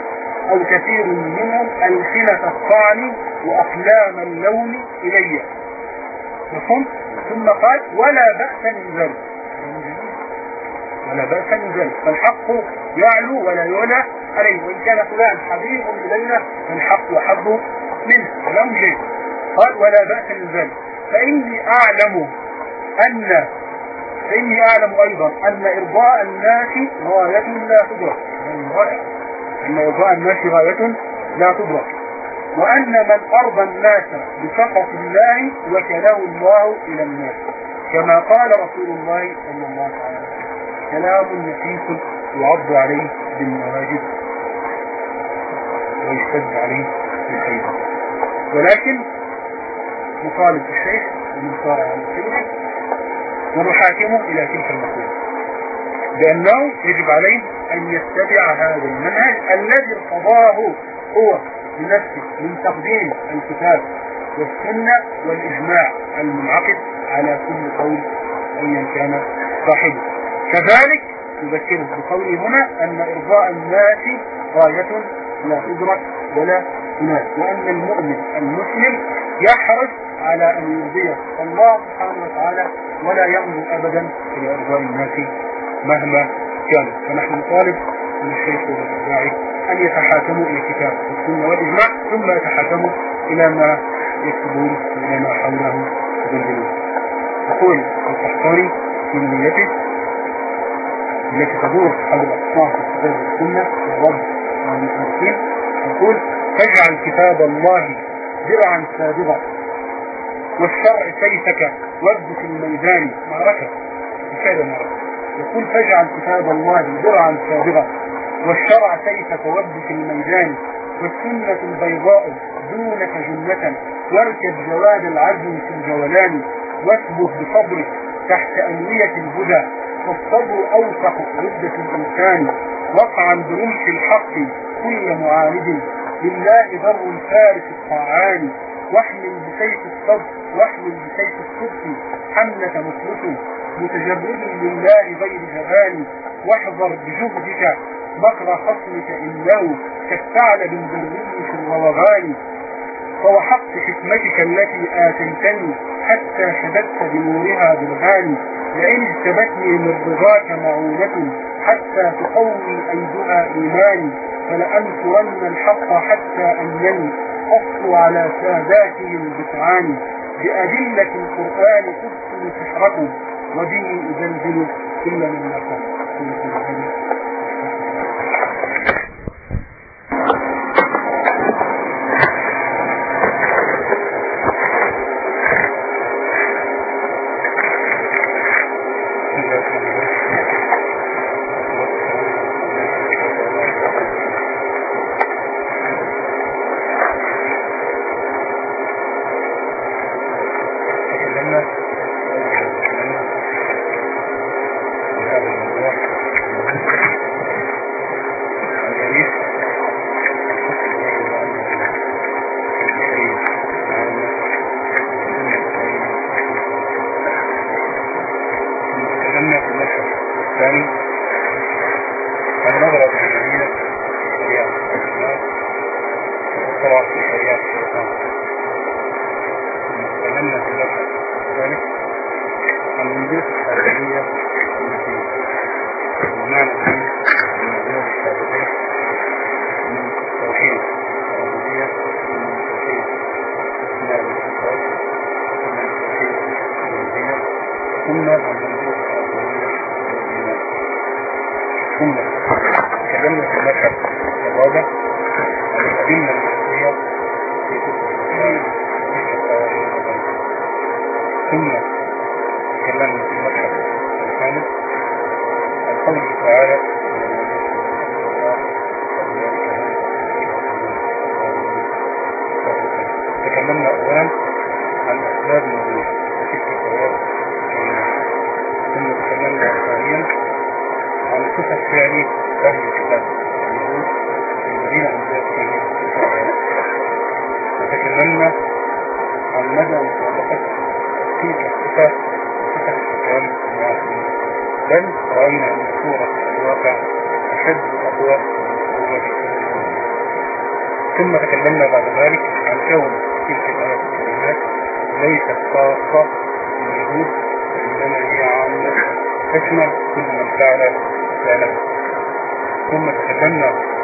أو كثير منهم ألسنة الطعن وأقلام اللون إلي. مفهوم؟ ثم قال ولا بأس من ذلك. ولا بأس من ذلك. فالحق يعلو ولا يعلى عليه وإن كان فلان حبيب إلينا فالحق أحب منه. كلام جيد قال ولا بأس من ذلك. فإني أعلم أن فإني أعلم أيضا أن إرضاء الناس غاية لا تدرك أن إرضاء الناس غاية لا تدرك وأن من أرضى الناس بسخط الله وكله الله إلى الناس. كما قال رسول الله صلى الله عليه وسلم كلام نفيس يعض عليه بالنواجد ويشتد عليه بالخير ولكن مطالب الشيخ صار على الكلمة ونحاكمه إلى تلك المقولة. بأنه يجب عليه أن يتبع هذا المنهج الذي ارتضاه هو بنفسه من تقديم الكتاب والسنة والإجماع المنعقد على كل قول أيا كان صاحبه. كذلك يذكره بقوله هنا أن إرضاء الناس غاية لا تدرك ولا تنال وأن المؤمن المسلم يحرص على أن يرضيه. الله سبحانه وتعالى ولا يأمر أبدا إلى إرضاء الناس مهما كان. فنحن نطالب من الشيخ والداعي أن يتحاكموا إلى الكتاب والسنة والإجماع ثم يتحاكموا إلى ما يكتبون وإلى ما حوله يدللون يقول القحطاني في نيته التي تدور حول في الكتاب والسنة والمسلمين يقول تجعل كتاب الله درعا سابغا والشرع سيفك وابد في الميدان معركة مشاهد المعركة يقول تجعل كتاب الله درعا سابغا والشرع سيفك وابد في الميدان والسنة البيضاء دونك جنة واركب جواد العزم في الجولان واثبت بصبرك تحت أنوية الهدى والصبر أوثق ردة الإنسان. وقعا برمح الحق كل معاند لله ذر فارس الطاعان واحمل بسيف الصبر واحمل بسيف الصدق. حملة مخلص متجرد لله غير جبان. واحذر بجهدك. مكر خصمك إنه كالثعلب البري في الروغان فوحقت حكمتك التي آتيتني حتى شددت بنورها بالغان لئن اجتبتني من رضاك معونة. حتى تقوي أيدها إيماني فلأنصرن الحق حتى أنني أصل على ساداته البتعان بأدلة القرآن أبطل سحركم وبه أزلزل كل من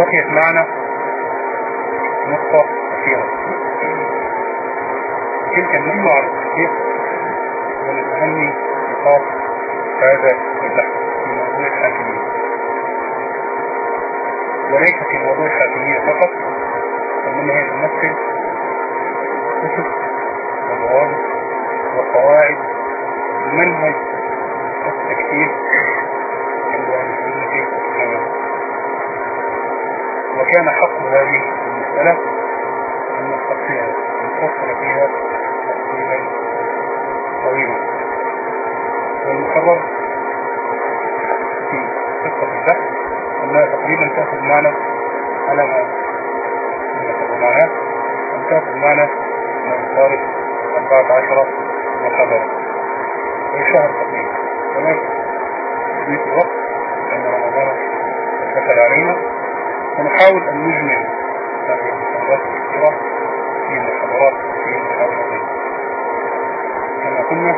بقيت معنا نقطة أخيرة. تلك النقطة على التحقيق ومن أهم نقاط هذا البحث في موضوع الحاكمية. وليس في موضوع الحاكمية فقط وإنما هي تمثل أسس وضوابط وقواعد منهج التكتيك وكان حق هذه المسألة. أن أن نفصل فيها. تفصيلا طويلا. والمقرر في قصة البحث أنها تقريبا تأخذ معنا على ما معها أن تأخذ معنا ما يقارب 14 محاضرة في شهر تقريبا. ولكن في الوقت أن رمضان دخل علينا. ونحاول أن نجمع هذه المحاضرات الكثيرة في محاضرات في محاضرتين كما قلنا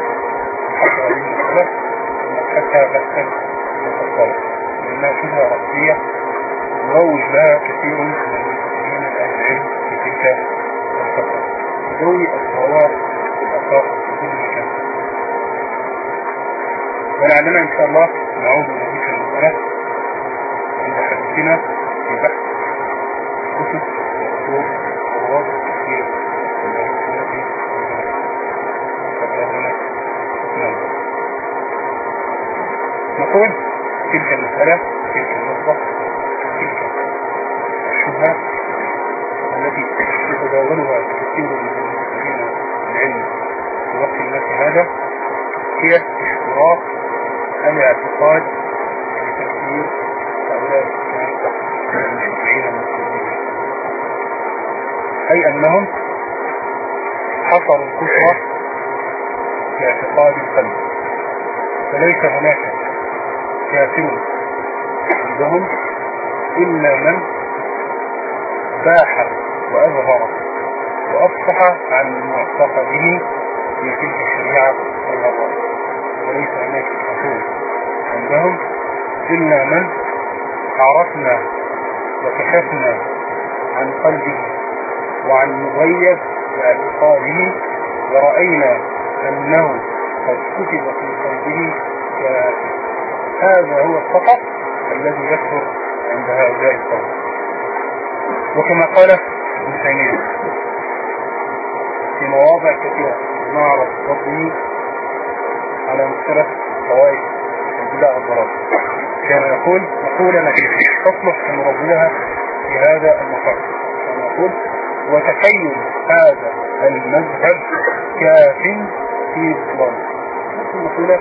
حتى هذه المسألة حتى بحثا مفصلا لأنها شبهة رأسية يروج لها كثير من المسلمين أهل العلم في تلك الفترة. ذوي الصواب والأخلاق في كل مكان. ولعلنا إن شاء الله نعود إلى تلك المسألة عند حديثنا. نقول تلك المسألة. تلك النقطة تلك الشبهة التي يتداولها كثير من المسلمين العلم في وقت الناس هذا هي اشتراك الاعتقاد في تفسير هؤلاء أي أنهم حصروا الكفر في اعتقاد القلب. فليس هناك كافر عندهم إلا من باح وأظهر وأفصح عن معتقده في تلك الشريعة والنظر. وليس هناك رسول عندهم إلا من عرفنا وكشفنا عن قلبه وعن مغيب باعتقاده ورأينا أنه قد كتب في قلبه هذا هو الخطأ الذي يكثر عند هؤلاء القوم. وكما قال ابن تيمية في مواضع كثيرة نعرف ربه على مختلف طوائف البدع الضلال كان يقول مقولة تصلح أن نربيها في هذا المقام. كان يقول وتخيل هذا المذهب كاف في بطلان مقولة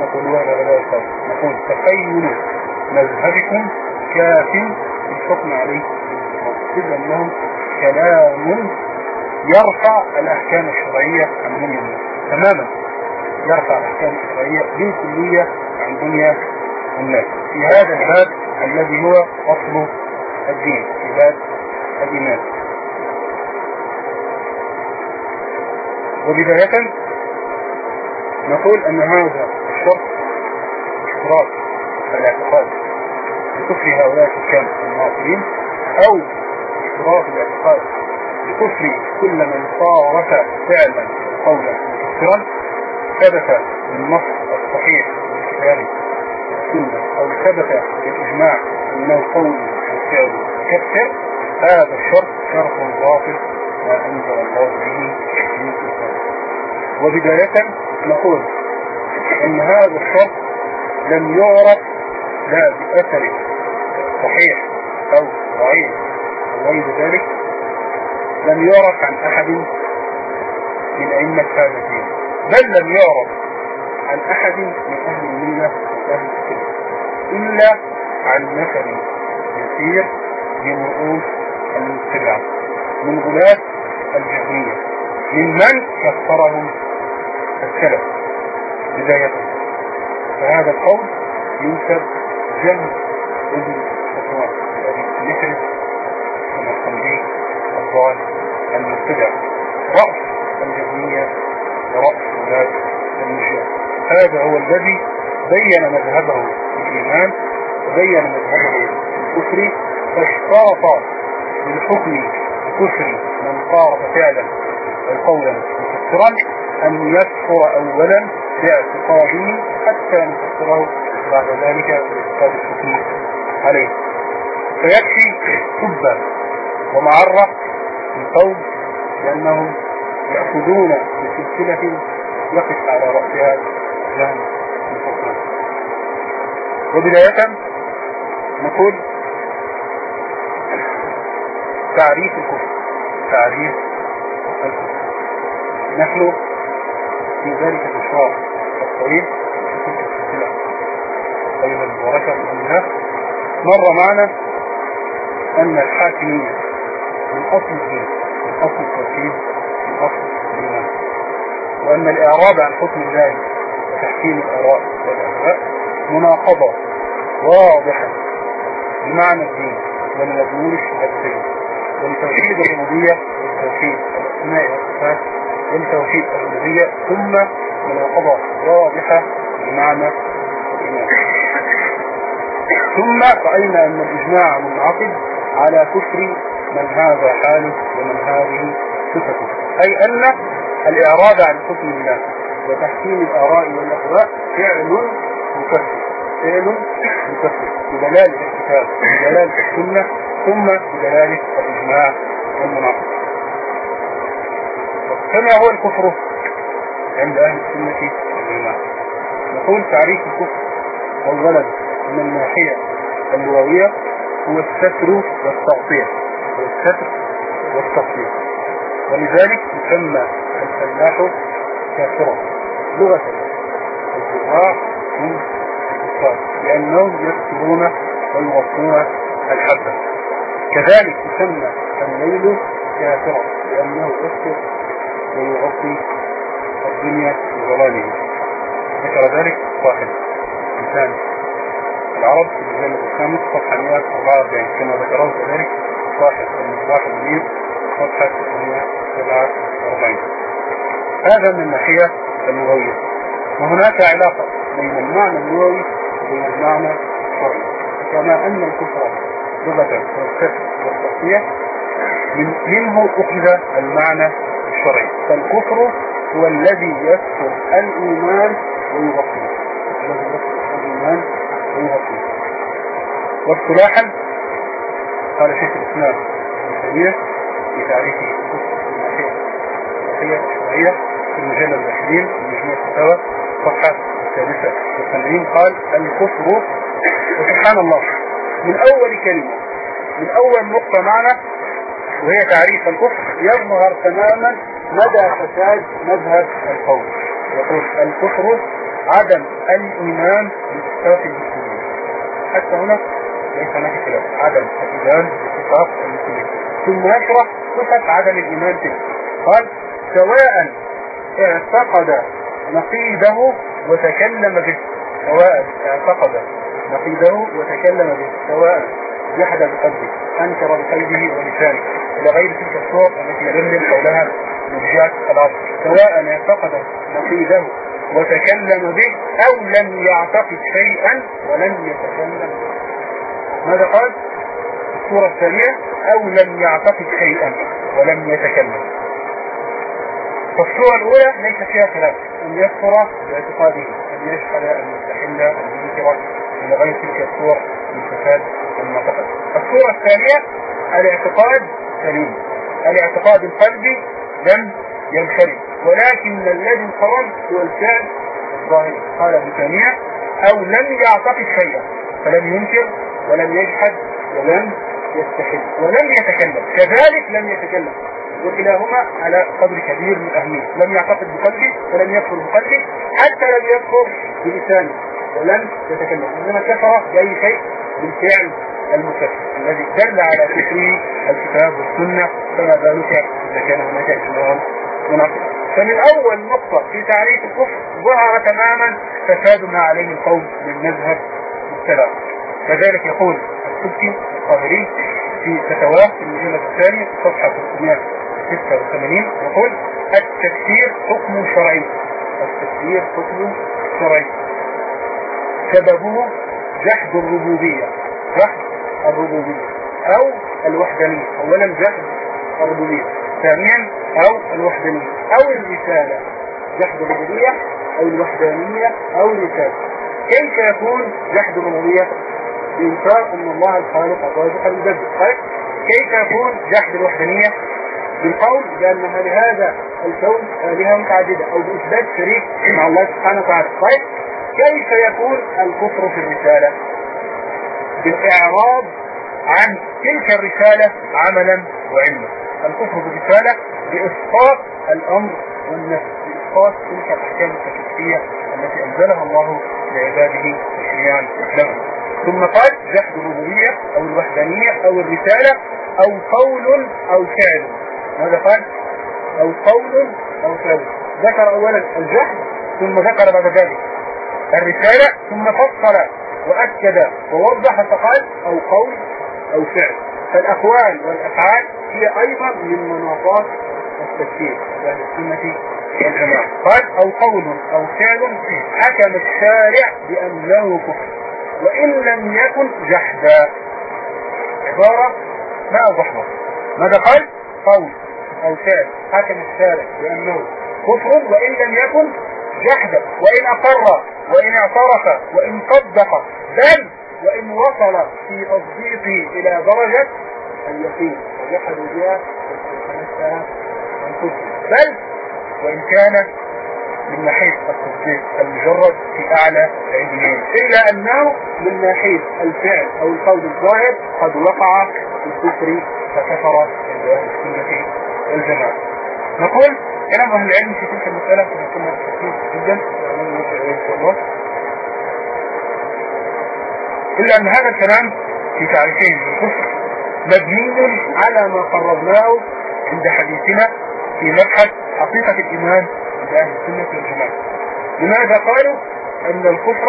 نقولها لغلاء القول نقول تخيل مذهبكم كاف الحكم عليه. إذ أنهم كلام يرفع الأحكام الشرعية عن دنيا. الناس تماما. يرفع الأحكام الشرعية بالكلية عن دنيا الناس. في هذا الباب الذي هو أصل الدين. في باب الإيمان. وبداية نقول أن هذا الشرط اشتراك الاعتقاد بكفر هؤلاء الحكام المعاصرين أو اشتراك الاعتقاد بكفر كل من صارف فعلا قولا مكفرا ثبت بالنص الصحيح الإسلامي السنة أو ثبت بالإجماع أنه قول وفعل مكفر. هذا الشرط شرط باطل ما أنزل الله به من وبداية نقول إن هذا الشرط لم يعرف لا بأثر صحيح أو ضعيف. وغير ذلك لم يعرف عن أحد من أئمة هذا الدين. بل لم يعرف عن أحد من أهل الملة واهل إلا عن نفر يسير من رؤوس المتبعة من غلاة الجهمية. ممن كفرهم السلف. بداية. فهذا القول ينسب جنب ابن صفوان الذي من الصنديق الضال المبتدع. رأس الجهمية ورأس ولاد المشيع هذا هو الذي بين مذهبه في الإيمان وبين مذهبه في الكفر فاشترط بالحكم بكفر من صارف فعلا أو قولا مكفرا أن يكفر أولا باعتقاده حتى نفسره بعد ذلك الحكم عليه. فيكفي سبا ومعرة القوم لأنهم يأخذون بسلسلة يقف على رأسها جهل الفقر وبداية نقول تعريف الكفر. تعريف الكفر. نحن في ذلك المشوار الطويل. في تلك السلسلة المباركة مر معنا أن الحاكمية من أصل الدين من أصل التوحيد من أصل الإيمان. وأن الإعراب عن حكم الله وتحكيم الآراء والأهواء مناقضة واضحة بمعنى الدين ولمضمون الشهادتين ولتوحيد الربوبية ولتوحيد الأسماء والصفات ولتوحيد الربوبية ثم مناقضة واضحة بمعنى الإيمان. ثم رأينا أن الإجماع منعقد على كفر من هذا حاله ومن هذه صفته. أي أن الإعراض عن حكم الله وتحكيم الآراء والأهواء فعل مكفر. فعل مكفر. بدلال الكتاب بدلال السنة ثم بدلالة الإجماع والمناقضة كما هو الكفر. عند أهل السنة والجماعة نقول تعريف الكفر أولا من الناحية اللغوية هو الستر والتغطية هو الستر والتغطية ولذلك يسمى الفلاح كافرا. لغة الزراع هم الكفار لأنهم يكتبون ويغطون الحبة. كذلك يسمى الليل كافرا لأنه يكتب ويغطي الدنيا بظلاله ذكر ذلك واحد إنسان العرب في المجلد الخامس صفحة 144 كما ذكره كذلك صاحب المصباح المنير صفحة 147 هذا من الناحية اللغوية وهناك علاقة بين المعنى اللغوي وبين المعنى الشرعي. كما أن الكفر لغة والكفر والتصفية من منه أخذ المعنى الشرعي فالكفر هو الذي يكفر الإيمان ويغطيه الذي الإيمان ويغطيه واصطلاحا قال شيخ الإسلام ابن في تعريف الكفر الناحية الشرعية في المجلد العشرين من مجموع الفتاوى صفحة الثالثة والثمانين قال الكفر وسبحان الله من أول كلمة من أول نقطة معنا وهي تعريف الكفر يظهر تماما مدى فساد مذهب القول يقول الكفر عدم الإيمان بصفات المسلمين. حتى هنا ليس هناك خلاف. عدم الإيمان بصفات المسلمين. ثم يشرح صفة عدم الإيمان به قال سواء اعتقد نقيده وتكلم به. سواء اعتقد نقيده وتكلم به. سواء جحد بقلبه أنكر بقلبه ولسانه. إلى غير تلك الصور التي يدلل حولها مرجعة العصر سواء اعتقد نقيده وتكلم به أو لم يعتقد شيئا ولم يتكلم. ماذا قال؟ الصورة الثانية أو لم يعتقد شيئا ولم يتكلم. فالصورة الأولى ليس فيها خلاف أن يكفر باعتقاده أن يشهد ان يستحل أن ينكر إلى غير تلك الصور من فساد المعتقد. الصورة الثانية الاعتقاد سليم الاعتقاد القلبي لم ينخرج ولكن الذي انخرج هو الفعل الظاهر. قال ابن تيمية أو لم يعتقد شيئا فلم ينكر ولم يجحد ولم يستحل ولم يتكلم. كذلك لم يتكلم. وكلاهما على قدر كبير من الأهمية لم يعتقد بقلبه ولم يكفر بقلبه حتى لم يكفر بلسانه ولم يتكلم. إنما كفر بأي شيء بالفعل المكفر الذي دل على كفره الكتاب والسنة فما بالك إذا كان هناك إجماع منعقد فمن أول نقطة في تعريف الكفر ظهر تماما فساد ما عليه القوم من مذهب السلام كذلك يقول السبكي القاهري في فتواه في المجلد الثاني صفحة 386 يقول التفسير حكم شرعي. التفسير حكم شرعي. سببه جحد الربوبية. جحد الربوبية أو الوحدانية. أولا جحد الربوبية. ثانيا أو الوحدانية. أو الرسالة. جحد الربوبية أو الوحدانية أو الرسالة. كيف يكون جحد الربوبية؟ بإنكار أن الله الخالق الرازق المدبر كيف يكون جحد الوحدانية؟ بالقول بأنها لهذا الكون آلهة متعددة أو بإثبات شريك مع الله سبحانه وتعالى. طيب كيف يكون الكفر في الرسالة؟ بالإعراض عن تلك الرسالة عملا وعلما. الكفر بالرسالة بإسقاط الأمر والنفس بإسقاط تلك الأحكام التكليفية التي أنزلها الله لعباده تشريعا لهم ثم قال جحد الربوبية أو الوحدانية أو الرسالة أو قول أو فعل. ماذا قال؟ أو قول أو فعل. ذكر أولا الجحد ثم ذكر بعد ذلك الرسالة ثم فصل وأكد ووضح فقال أو قول أو فعل. فالأقوال والأفعال هي أيضا من مناطات التفسير يعني السنة والجماعة قال أو قول أو فعل حكم الشارع بأنه كفر وإن لم يكن جحدا عبارة ما أوضحها ماذا قال؟ قول أو فعل حكم الشارع بأنه كفر وإن لم يكن جحدا وإن أقر وإن اعترف وإن صدق بل وإن وصل في تصديقه إلى درجة اليقين. وجحدوا بها بل وإن كان من ناحية التصديق المجرد في أعلى العلمين إلا أنه من ناحية الفعل أو القول الظاهر قد وقع في الكفر فكفر عند أهل السنة والجماعة. نقول كلام أهل العلم في تلك المسألة كما كنا جدا إن شاء الله إلا أن هذا الكلام في تعريفين الكفر مبني على ما قررناه عند حديثنا في مبحث حقيقة الإيمان عند أهل السنة والجماعة. لماذا قالوا؟ أن الكفر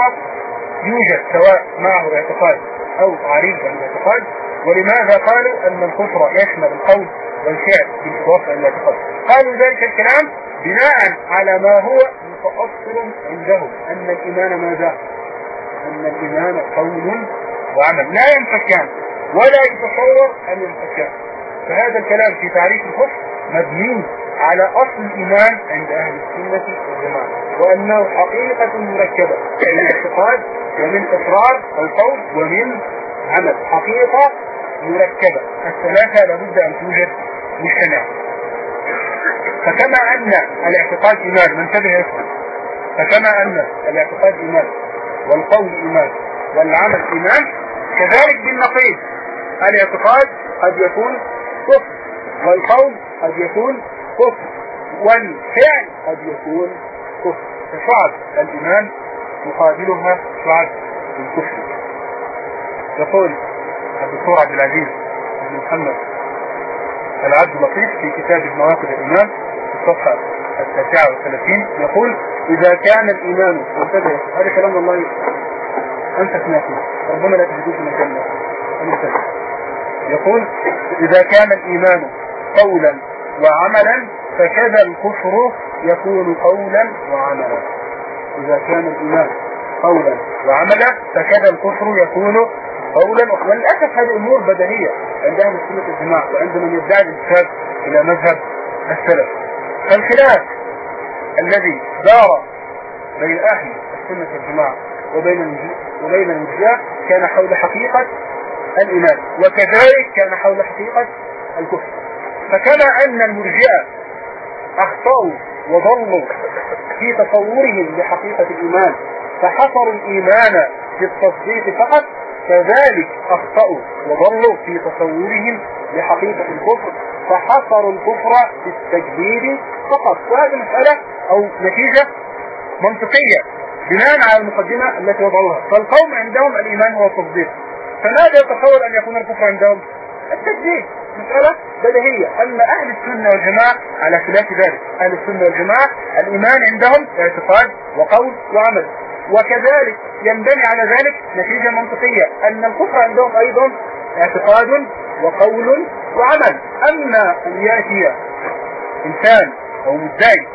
يوجد سواء معه الاعتقاد أو تعريف الاعتقاد. ولماذا قالوا أن الكفر يشمل القول والفعل بالإضافة إلى الاعتقاد قالوا ذلك الكلام بناء على ما هو متأصل عندهم أن الإيمان ماذا؟ أن الإيمان قول وعمل. لا ينفكان ولا يتصور أن ينفكان. فهذا الكلام في تعريف الكفر مبني على أصل الإيمان عند أهل السنة والجماعة وأنه حقيقة مركبة من اعتقاد ومن إقرار القول ومن عمل. حقيقة مركبة. الثلاثة لابد أن توجد مجتمعة فكما أن الاعتقاد إيمان انتبه يسمع. فكما أن الاعتقاد إيمان والقول إيمان والعمل إيمان كذلك بالنقيض. الاعتقاد قد يكون كفر والقول قد يكون كفر والفعل قد يكون كفر. فشعب الإيمان يقابلها شعب الكفر. يقول الدكتور عبد العزيز بن محمد العبد اللطيف في كتاب مواقف الإيمان في الصفحة التاسعة والثلاثين يقول إذا كان الإيمان وانتبه هذا كلام الله. أنت سمعته ربما لا تجدوه في الجنة يقول إذا كان الإيمان قولا وعملا فكذا الكفر يكون قولا وعملا. إذا كان الإيمان قولا وعملا فكذا الكفر يكون قولا وللأسف هذه أمور بدنية. عند أهل السنة والجماعة وعند من يدعي الانتساب إلى مذهب السلف. فالخلاف الذي دار بين أهل السنة والجماعة وبين وبين المرجئة كان حول حقيقة الإيمان وكذلك كان حول حقيقة الكفر. فكما أن المرجئة أخطأوا وضلوا في تصورهم لحقيقة الإيمان فحصروا الإيمان في التصديق فقط كذلك أخطأوا وضلوا في تصورهم لحقيقة الكفر فحصروا الكفر في التجديد فقط. وهذه مسألة أو نتيجة منطقية بناء على المقدمة التي وضعوها. فالقوم عندهم الإيمان هو التصديق. فماذا يتصور أن يكون الكفر عندهم؟ التجديد. مسألة بديهية. أما أهل السنة والجماعة على خلاف ذلك. أهل السنة والجماعة الإيمان عندهم اعتقاد وقول وعمل. وكذلك ينبني على ذلك نتيجة منطقية أن الكفر عندهم أيضا اعتقاد وقول وعمل. أما أن يأتي إنسان أو مدعي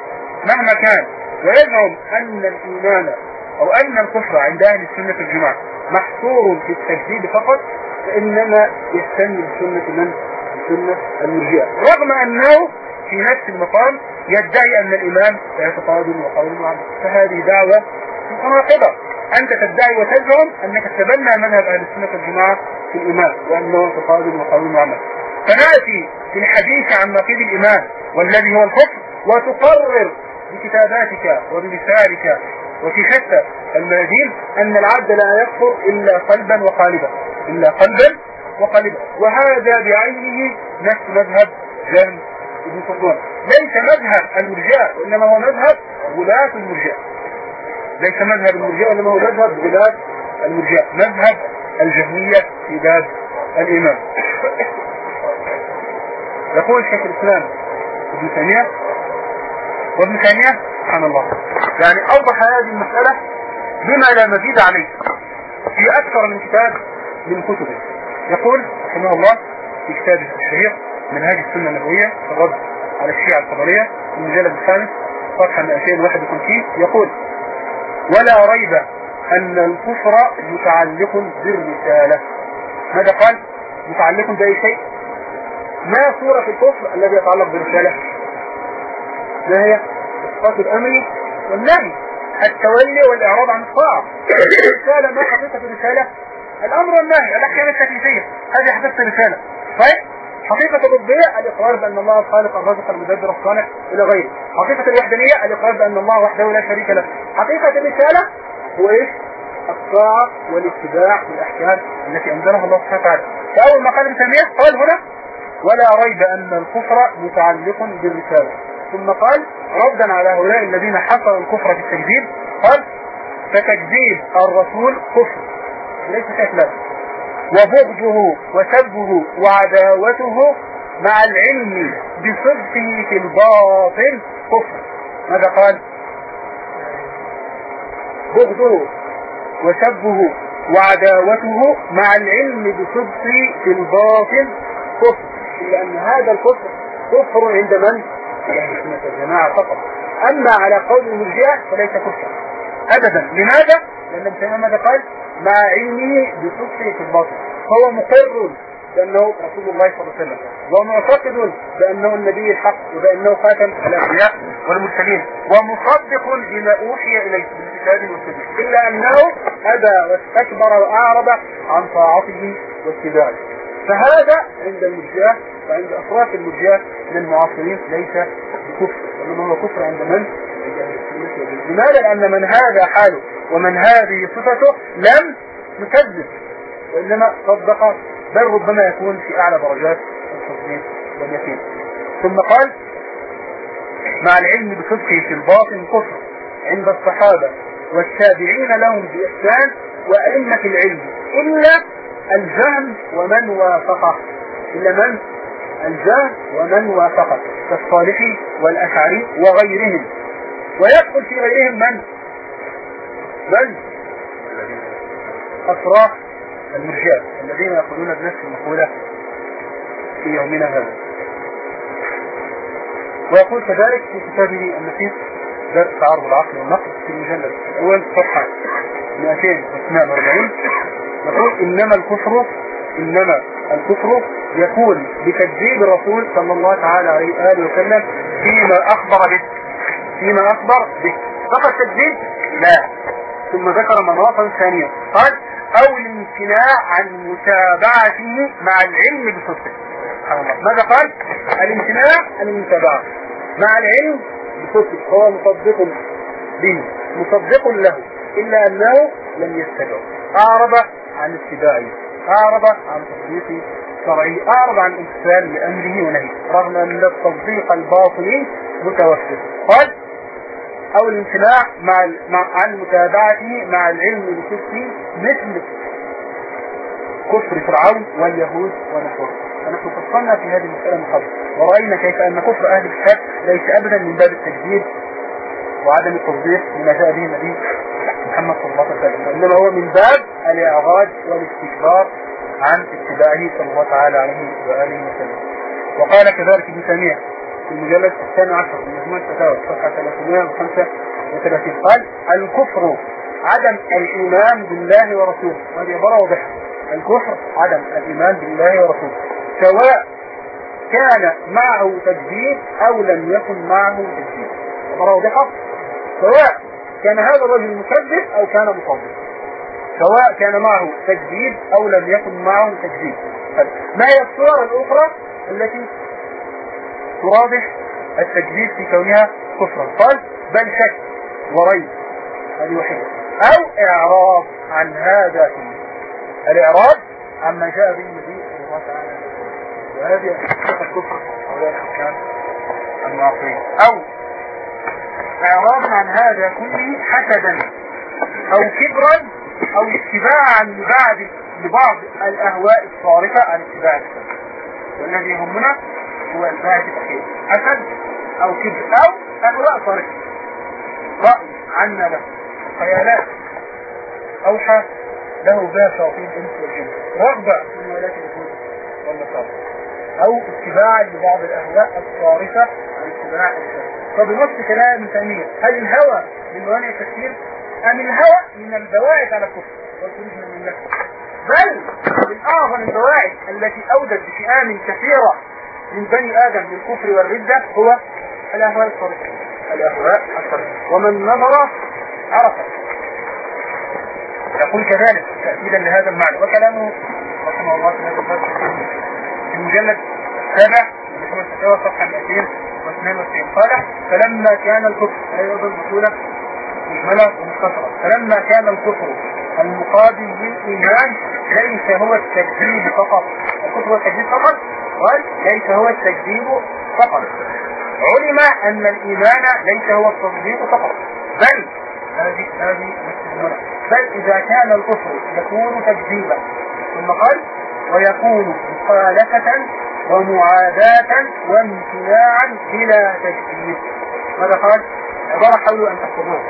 مهما كان ويزعم أن الإيمان أو أن الكفر عند أهل السنة والجماعة محصور في التجديد فقط فإنما يستني بسنة من؟ بسنة المرجئة. رغم أنه في نفس المقام يدعي أن الإيمان اعتقاد وقول وعمل. فهذه دعوة متناقضة أنت تدعي وتزعم أنك تتبنى مذهب أهل السنة والجماعة في الإيمان وأنه اعتقاد وقول وعمل. فنأتي في الحديث عن نقيض الإيمان والذي هو الكفر وتقرر بكتاباتك وبلسانك وفي شتى المناديل أن العبد لا يكفر إلا قلبا وقالبا إلا قلبا وقالبا. وهذا بعينه نفس مذهب جهم ابن صفوان ليس مذهب المرجاء وإنما هو مذهب غلاة المرجاء ليس مذهب المرجاء وإنما هو مذهب غلاة المرجاء مذهب الجهمية في باب الإمام. يقول شيخ الإسلام ابن تيمية وابن تيمية سبحان الله. يعني أوضح هذه المسألة بما لا مزيد عليه في أكثر من كتاب من كتبه. يقول رحمه الله في كتابه الشهير منهاج السنة النبوية الرد على الشيعة القبلية المجلد الثالث صفحة 251 يقول ولا ريب أن الكفر متعلق بالرسالة. ماذا قال؟ متعلق بأي شيء؟ ما صورة الكفر الذي يتعلق بالرسالة؟ ما هي؟ صفات الأمر والنهي التولي والإعراض عن الطاعة. الرسالة ما حقيقة الرسالة؟ الأمر والنهي الأحكام التكليفية. هذه حقيقة الرسالة. طيب؟ حقيقة الربوبية الإقرار بأن الله الخالق الرازق المدبر الصالح إلى غيره. حقيقة الوحدانية الإقرار بأن الله وحده لا شريك له. حقيقة الرسالة هو إيش؟ الطاعة والاتباع بالأحكام التي أنزلها الله سبحانه وتعالى. فأول ما قال ابن تيمية قال هنا ولا ريب أن الكفر متعلق بالرسالة. ثم قال ردا على هؤلاء الذين حصلوا الكفر في التكذيب. قال فتكذيب الرسول كفر. ليس كفر وبغضه وسبه وعداوته مع العلم بصدقه في الباطن كفر. ماذا قال؟ بغضه وسبه وعداوته مع العلم بصدقه في الباطن كفر. لأن هذا الكفر كفر عند من؟ يعني سنة الجماعة فقط. أما على قول المرجئة فليس كفر أبدا. لماذا؟ لأن ابن ماذا قال؟ مع علمه بصدقه في الباطن فهو مقر بأنه رسول الله صلى الله عليه وسلم ومعتقد بأنه النبي الحق وبأنه خاتم الأنبياء والمرسلين ومصدق بما أوحي إليه بالكتاب والسنة إلا أنه أبى واستكبر وأعرض عن طاعته واتباعه فهذا عند المرجئة وعند أفراد المرجئة من المعاصرين ليس بكفر وإنما هو كفر عند من؟ لماذا؟ لأن من هذا حاله ومن هذه صفته لم يكذب وإنما صدق بل ربما يكون في أعلى درجات التصديق واليقين. ثم قال مع العلم بصدقه في الباطن كفر عند الصحابة والتابعين لهم بإحسان وأئمة العلم إلا الجهم ومن وافقه إلا من؟ الجهم ومن وافقه كالصالحي والأشعري وغيرهم. ويدخل في غيرهم من؟ من أفراح المرجئة الذين يقولون بنفس المقولة في يومنا هذا. ويقول كذلك في كتابه النفيس درس تعارض العقل والنقل في المجلد الأول صفحة 242 يقول إنما الكفر إنما الكفر يكون بتكذيب الرسول صلى الله تعالى عليه وآله وسلم فيما أخبر به. فيما أخبر به. فقط تكذيب؟ لا. ثم ذكر مناطا ثانية قال أو الامتناع عن متابعته مع العلم بصدقه سبحان الله. ماذا قال؟ الامتناع عن المتابعة مع العلم بصدقه هو مصدق به مصدق له إلا أنه لم يتبعه أعرض عن اتباعه أعرض عن تصديق شرعي أعرض عن امتثال لأمره ونهيه رغم أن التصديق الباطني متوفر قال أو الامتناع مع, مع عن متابعته مع العلم بصدقه مثل كفر فرعون واليهود ونحوهم ونحن فصلنا في هذه المسألة من قبل ورأينا كيف أن كفر أهل الكتاب ليس أبدا من باب التجديد وعدم التصديق لما جاء به النبي محمد صلى الله عليه وسلم وإنما هو من باب الإعراض والاستكبار عن اتباعه صلى الله تعالى عليه وآله وسلم. وقال كذلك ابن تيمية في المجلد الثاني عشر من مجموعة الفتاوى صفحة 335 قال الكفر عدم الإيمان بالله ورسوله. وهذه عبارة واضحة. الكفر عدم الإيمان بالله ورسوله. سواء كان معه تجديد أو لم يكن معه تجديد. عبارة واضحة. سواء كان هذا الرجل مكذب أو كان مصدق. سواء كان معه تجديد أو لم يكن معه تجديد. ما هي الصور الأخرى التي ترادف التجديد في كونها كفرا. قال بل شك وريب. هذه وحيدة. أو اعراض عن هذا الاعراض عما جاء به النبي صلى الله عليه وسلم وهذه حقيقة الكفر هؤلاء الحكام المعصيين أو اعراض عن هذا كله حسدا. أو كبرا أو اتباعا لبعض لبعض الأهواء الصارفة عن اتباع السنة والذي يهمنا هو الباهي الأخير حسد أو كبر أو أنواع صارفة رأي عنا له خيالات. أوحى له بها شياطين الانس والجن. رغبة في ولاة اليهود والنصارى أو اتباعا لبعض الأهواء الصارفة عن اتباع الاسلام فبنص كلام تيمية هل الهوى من موانع التفكير؟ أم الهوى من البواعث على الكفر؟ من بل من أعظم البواعث التي أودت بفئام كثيرة من بني آدم للكفر والردة هو الأهواء الصارفة الأهواء الصارفة ومن نظر عرف يقول كذلك تأكيدا لهذا المعنى. وكلامه رحمه الله في المجلد السابع في الفتاوى صفحة 292 قال فلما كان الكفر لا يوجد بطولة مجملة ومختصرة. فلما كان الكفر المقابل للإيمان ليس هو التكذيب فقط. الكفر هو التكذيب فقط؟ قال ليس هو التكذيب فقط. علم أن الإيمان ليس هو التصديق فقط. بل هذه هذه بل إذا كان الكفر يكون تكذيبا ثم قال ويكون مخالفة ومعاداة وامتناعا بلا تكذيب ماذا قال؟ عبارة حاولوا أن تحفظوها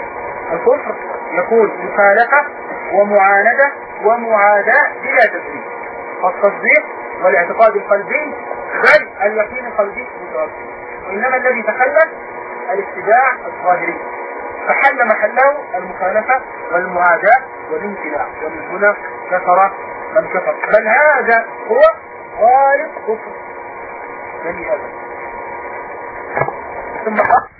الكفر يكون مخالفة ومعاندة ومعاداة بلا تكذيب والتصديق والاعتقاد القلبي بل اليقين القلبي متوفر وإنما الذي تخلف الاتباع الظاهري. فحل محله المخالفة والمعاداة والامتناع. ومن هنا كفر من كفر. بل هذا هو غالب كفر. بني آدم ثم قال